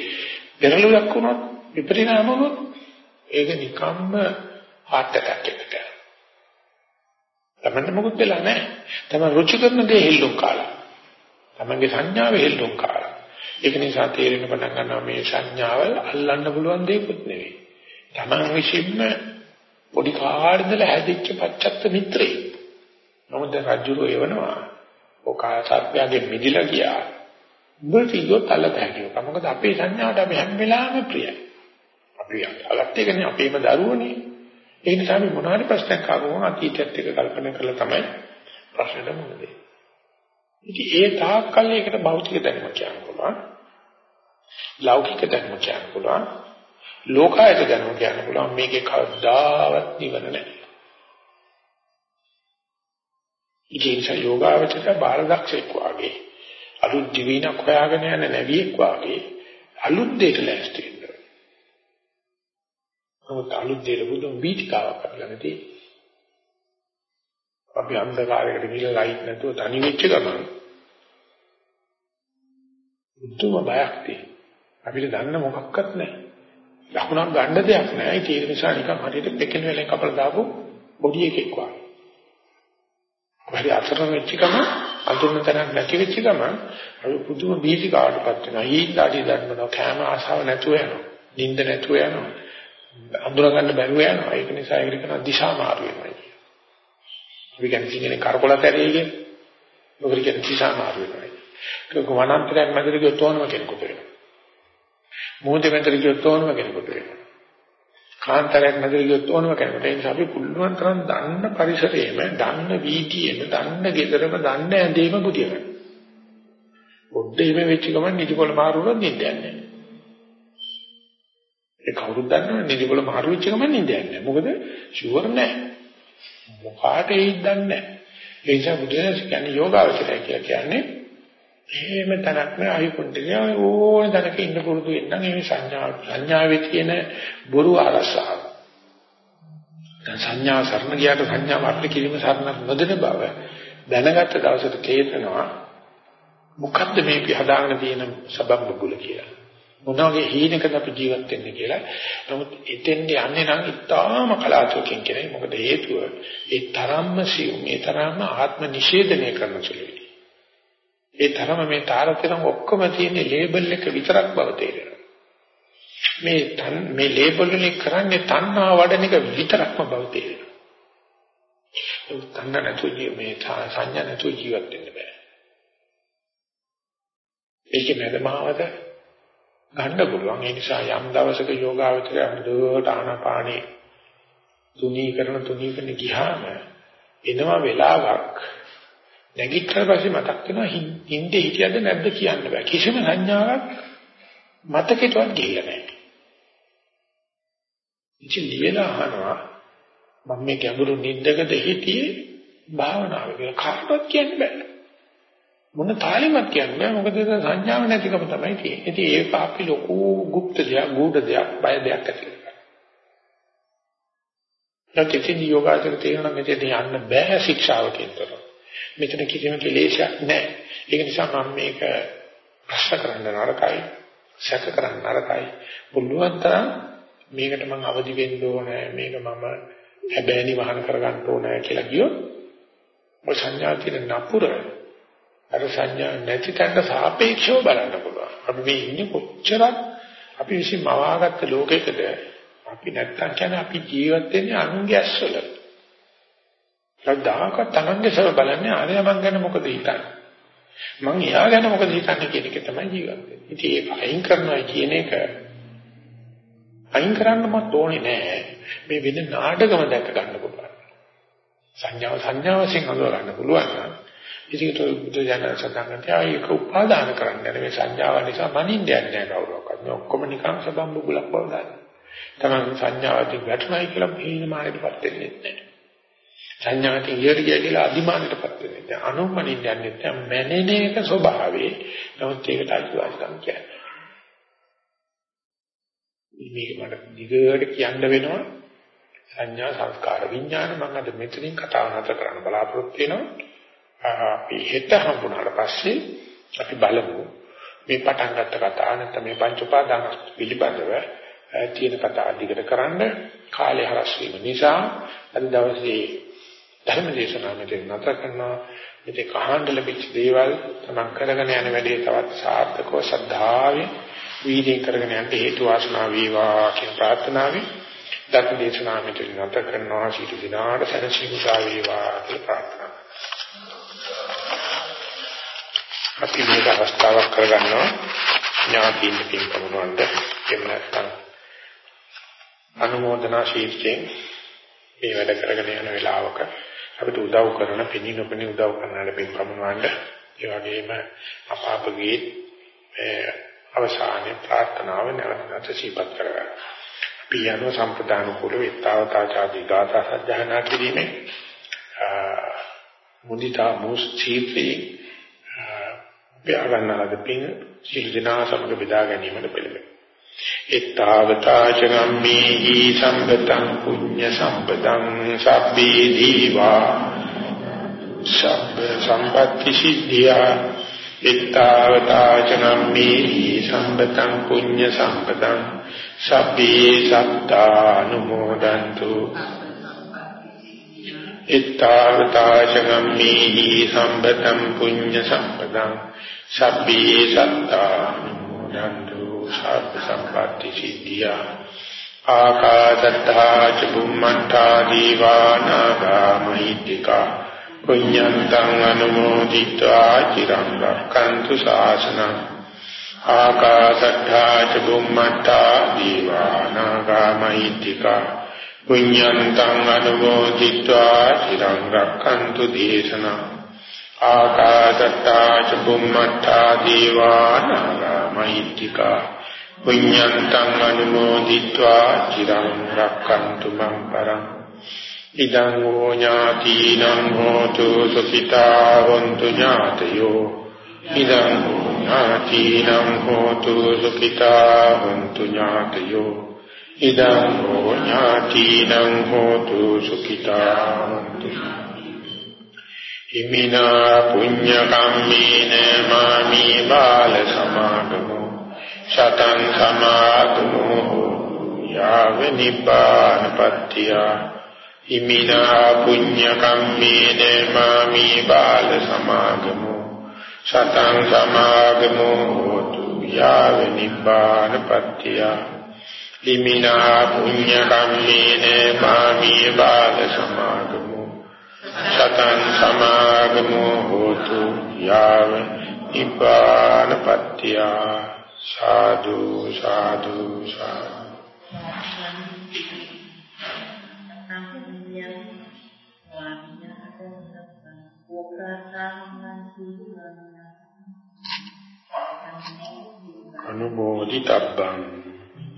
පෙරළුවක් වුණොත් විපරිණාම වුණොත් ඒක නිකම්ම heart attack එකකට. තමන්න මොකුත් වෙලා නැහැ. තමන් රුචි කරන දේ හෙල්ලුම් කාලා. තමන්ගේ සංඥාව හෙල්ලුම් කාලා. ඒක නිසා තේරෙන්න පටන් ගන්නවා මේ සංඥාවල් අල්ලන්න පුළුවන් දෙයක්වත් නෙවෙයි. තමන් විසින්ම පොඩි කාර්යදල හැදිච්ච පච්චත්ත මිත්‍රේ. නමුත් රජුරෝ එවනවා. ඔකා සත්‍යයෙන් මිදිලා ගියා. උඹ කිව්වොත් අල්ලතැකියෝ. මොකද අපේ සංඥාවට අපි හැම වෙලාවෙම ප්‍රියයි. අපි අලත් එකනේ අපේම දරුවනේ. ඒ නිසා මේ මොනවාරි ප්‍රශ්නයක් ආවම අතීතයත් එක්ක කල්පනා කරලා තමයි ප්‍රශ්නෙට මුහුණ දෙන්නේ. ඉතින් ඒ තාක්කල් ඒකට භෞතික දැනුම කියන්න පුළුවන්. ලෞකික දැනුම කියන්න පුළුවන්. ලෝකායත දැනුම කියන්න පුළුවන්. මේකේ කවදාවත් නිවන නැහැ. ඉතින් යෝගාවචර බාලදක්ෂෙක් වාගේ අලුත් දිවිනක් හොයාගෙන යන නැවියෙක් වාගේ අලුත් දෙයක ලෑස්ති නමුත් අලුත් දෙයක බුදුන් බීතිකාවක් අපි ළඟ තියෙනවා. අපි අන්ධකාරයකට ගිහලා ලයිට් නැතුව තනි වෙච්ච ගමන් මුතුම බයක් තියෙනවා. අපිට දන්න මොකක්වත් නැහැ. ලකුණක් ගන්න දෙයක් නැහැ. ඒක නිසා නිකන් හරියට පෙකෙන වෙලෙන් කපලා දාපු බොඩි එකෙක් වගේ. හරි අතරම වෙච්ච ගමන් අඳුරන තැනක් නැති වෙච්ච ගමන් අපි පුදුම බීතිකාවටපත් වෙනවා. ඊළාටි ධර්මන කෑම ආසාව නැතුව යනවා. නිින්ද නැතුව යනවා. අඳුර ගන්න බැරුව යනවා. ඒක නිසා ඒකට කරන දිශා මාරු වෙනවා කියන්නේ. අපි කියන්නේ සිංහලෙන් කරකොලතරේ කියන්නේ. මොකද කියන්නේ දිශා මාරු වෙනවා. ඒක වනාන්තරයක් මැදට ගියොත් ඕනම කෙනෙකුට වෙනවා. මොහොතේ මැදට ගියොත් ඕනම කෙනෙකුට වෙනවා. කාන්තරයක් මැදට ගියොත් ඕනම කෙනෙකුට. ඒ නිසා අපි පුළුවන් තරම් දන්න පරිසරයේම, දන්න වීදියේම, දන්න ගෙදරම, දන්න ඇඳේම බුදිය ගන්න. පොඩ්ඩේම වෙච්ච ගමන් නිදිකොල මාරු වුණොත් නිින්ද යන්නේ නැහැ. ඒ කවුරුත් දන්නවනේ නිදිකොල මාරු වෙච්ච ගමන් නිින්ද යන්නේ. මොකද ෂුවර් නැහැ. මොකාට ඒත් දන්නේ නැහැ. ඒ නිසා බුදුරජාණන් කියන්නේ යෝගාවචරය කියලා කියන්නේ එහෙම තනක් නෑ අයිකොන්ටේ ඕන තැනක ඉන්න පුරුදු වෙන්න මේ සංඥා සංඥාවේ තියෙන බොරු අරසාව. දැන් සංඥා සරණ ගියාට සංඥා මාත්‍ර කිරීම සරණ නොදෙන බව දැනගත්ත දවසට තේරෙනවා මොකද්ද මේ හදාගෙන තියෙන සබම් බුල කියලා. මොනවාගේ හීනකද අපි ජීවත් වෙන්නේ කියලා. නමුත් එතෙන්ට යන්නේ නම් ඉතාම කලාතුරකින් කියන්නේ මොකද හේතුව ඒ තරම්ම සියුම් ඒ තරම්ම ආත්ම නිෂේධනය කරන සුළුයි. ඒ තරම මේ තාරතිරම් ඔක්කොම තියෙන ලේබල් එක විතරක් බව තේරෙනවා. මේ මේ ලේබල් වලින් කරන්නේ තණ්හා වඩන එක විතරක්ම බව තේරෙනවා. ඒ තණ්හා නැතුව මේ සංඥා නැතුව ජීවත් වෙන්න බෑ. ඒකේ මැදමාවද ගන්න පුළුවන්. ඒ නිසා යම් දවසක යෝගාවචරය හොඳට ආනාපානේ තුනී කරන තුනී කරන ගියාම එනවා වෙලාවක් නැගිටලා පස්සේ මතක් වෙනවා හින්දේ හිටියද නැද්ද කියන්න බෑ. කිසිම සංඥාවක් මතකෙටවත් ගිහිල්ලා නැහැ. ඉතින් ලියලා අහනවා මම මේ ගැඹුරු නිින්දකද හිටියේ භාවනාව කියලා කාටවත් කියන්න බෑ. මොන තාලෙමත් කියන්න බෑ මොකද සංඥාව නැතිකම තමයි තියෙන්නේ. ඉතින් ඒක අපි ලොකු গুপ্ত දෙයක්, ගුඪ දෙයක්, බය දෙයක් ඇති කරගන්නවා. නැත්නම් යෝගාචර තේරෙන මෙතන යන්න බෑ ශික්ෂාවකින් තොරව. මෙතන කිසිම කෙලෙසයක් නැහැ. ඒක නිසා මම මේක ප්‍රශ්න කරන්න නරකයි, සැක කරන්න නරකයි. පුළුවන් තරම් මේකට මම අවදි වෙන්න ඕනේ. මේක මම හැබෑනි වහන කරගන්න ඕනේ කියලා කියොත් ඔය සංඥා කියන නපුර අර සංඥා නැති තැනට සාපේක්ෂව බලන්න පුළුවන්. අපි මේ ඉන්නේ කොච්චරක් අපි විසින් මවාගත්ත ලෝකයකද අපි නැත්තම් කියන්නේ අපි ජීවත් වෙන්නේ අනුන්ගේ ඇස්වල. සදාක තමන්ගේ සව බලන්නේ ආරය මං ගැන මොකද හිතන්නේ? මං එයා ගැන මොකද හිතන්නේ කියන එක තමයි ජීවත් වෙන්නේ. ඉතින් ඒක අයින් කරනවා කියන එක අයින් කරන්නමත් ඕනේ නෑ. මේ වෙන නාටකම දැක ගන්න පුළුවන්. සංඥාව සංඥාව වශයෙන් හඳුනා ගන්න පුළුවන් නම් ඉතින් ඒක බුදු දහම සඳහන් කරනවා ඒක උපාදාන කරන්නේ මේ සංඥාව නිසා මනින්න යන්නේ නැහැ කවුරක්වත්. මේ ඔක්කොම නිකන් සබම් බුලක් බව දාන්න. තමයි සංඥාවකින් වැටුණයි කියලා හීන මානෙටපත් වෙන්නේ නැහැ. සංඥාවකින් ඉහළ ගියා කියලා අදිමානටපත් වෙන්නේ නැහැ. අනුමනින් යන්නේ නැහැ. මැනෙන එක ස්වභාවයේ. නමුත් ඒකට අයිතිවාසිකම් කියන්නේ. මේක මට දිගට කියන්න වෙනවා. සංඥා සංස්කාර විඥාන මම අද මෙතනින් කතාව නතර කරන්න බලාපොරොත්තු වෙනවා. අපි හෙට හම්බුනාට පස්සේ අපි බලමු. මේ පටන් ගත්ත කතාව නැත්නම් මේ පංච උපාදාන පිළිබඳව තියෙන කතා අධිකට කරන්න කාලය හරස් වීම නිසා අද දවසේ ධර්ම දේශනාව මෙතන නතර කරනවා. ඉතින් කහඬ ලැබිච්ච දේවල් තමන් කරගෙන යන වැඩේ තවත් සාර්ථකව ශ්‍රද්ධාවෙන් වීර්යයෙන් කරගෙන යන්න හේතු වාසනා වේවා කියන ප්‍රාර්ථනාවෙන් ධර්ම දේශනාව මෙතන නතර කරනවා. සිටු දිනාට සැනසීම වේවා කියලා ප්‍රාර්ථනා අපි මේක අවස්ථාවක් කරගන්නවා. ඥාතියින් පින්කමුනවන්ද එහෙම නැත්නම් අනුමೋದනා ශීර්ෂයෙන් මේ වැඩ කරගෙන යන වෙලාවක අපිට උදව් කරන පිණි නොපෙනී උදව් කරන පින් ප්‍රමුණවන්න ඒ වගේම අපාපගේ අවසානයේ ප්‍රාර්ථනාව නැවත සිහිපත් කරගන්න. අපි යන සම්ප්‍රදාන කුල විත්තාවතාචාදී ගාථා සජ්ජහනා කිරීමේ මුදිතා මුස්චීපේ ව්‍යාගන්නලද පින් සිල් දිනා සමග බෙදා ගැනීමට පෙළඹෙනවා. ittavataචගම්මේහි සම්පතං පුඤ්ඤ සම්පතං සබ්බේ දීවා. සබ්බ සම්පත්‍ති සිද්ධියා. ittavataචගම්මේහි සම්පතං පුඤ්ඤ සම්පතං සබ්බේ සත්තානුමෝදන්තු. Ittavataචගම්මේහි සම්පතං පුඤ්ඤ සම්පතං සබ්බේ සත්තානුමෝදන්තු සබ්බ සම්පatti සිද්ධියා ආකාදත්තා ච බුම්මත්තා දීවානාගා මහිත්‍තිකා පුඤ්ඤන්තං අනුමෝදිत्वा චිරං රක්ඛන්තු ශාසනං ආකාශත්තා ච බුම්මත්තා දීවානාගා මහිත්‍තිකා පුඤ්ඤන්තං අනුමෝදිत्वा চিරං රක්ඛන්තු දේශනා ආකාශත්තා ච බුම්මත්තා දීවානාගාමහිත්‍තිකා පුඤ්ඤන්තං අනුමෝදිत्वा চিරං රක්ඛන්තු මං පරං ඉදං ෝ ඥාතිනං හෝතු සුඛිතා වന്തു ඥාතයෝ ඉදං ෝ ඥාතිනං හෝතු සුඛිතා වന്തു ඥාතයෝ ඉදං හෝ ඥාතිනං හෝතු සුඛිතා වന്തു ඉමිනා පුඤ්ඤ කම්මේන මාමි බාල සමාගමෝ. සතං සමාගමෝ යාව නිපානපත්තිය ඉමිනා පුඤ්ඤ කම්මේන මාමි බාල සමාගමෝ. සතං සමාගමෝ හෝතු යාව නිබ්බානපත්තිය ඉමිනා පුඤ්ඤ කම්මේන මාමී බාල සමාගමෝ සතං සමාගමෝ හෝතු යාව නිබ්බානපත්තිය සාදු සාදු සාදු. අනුමෝදිතබ්බං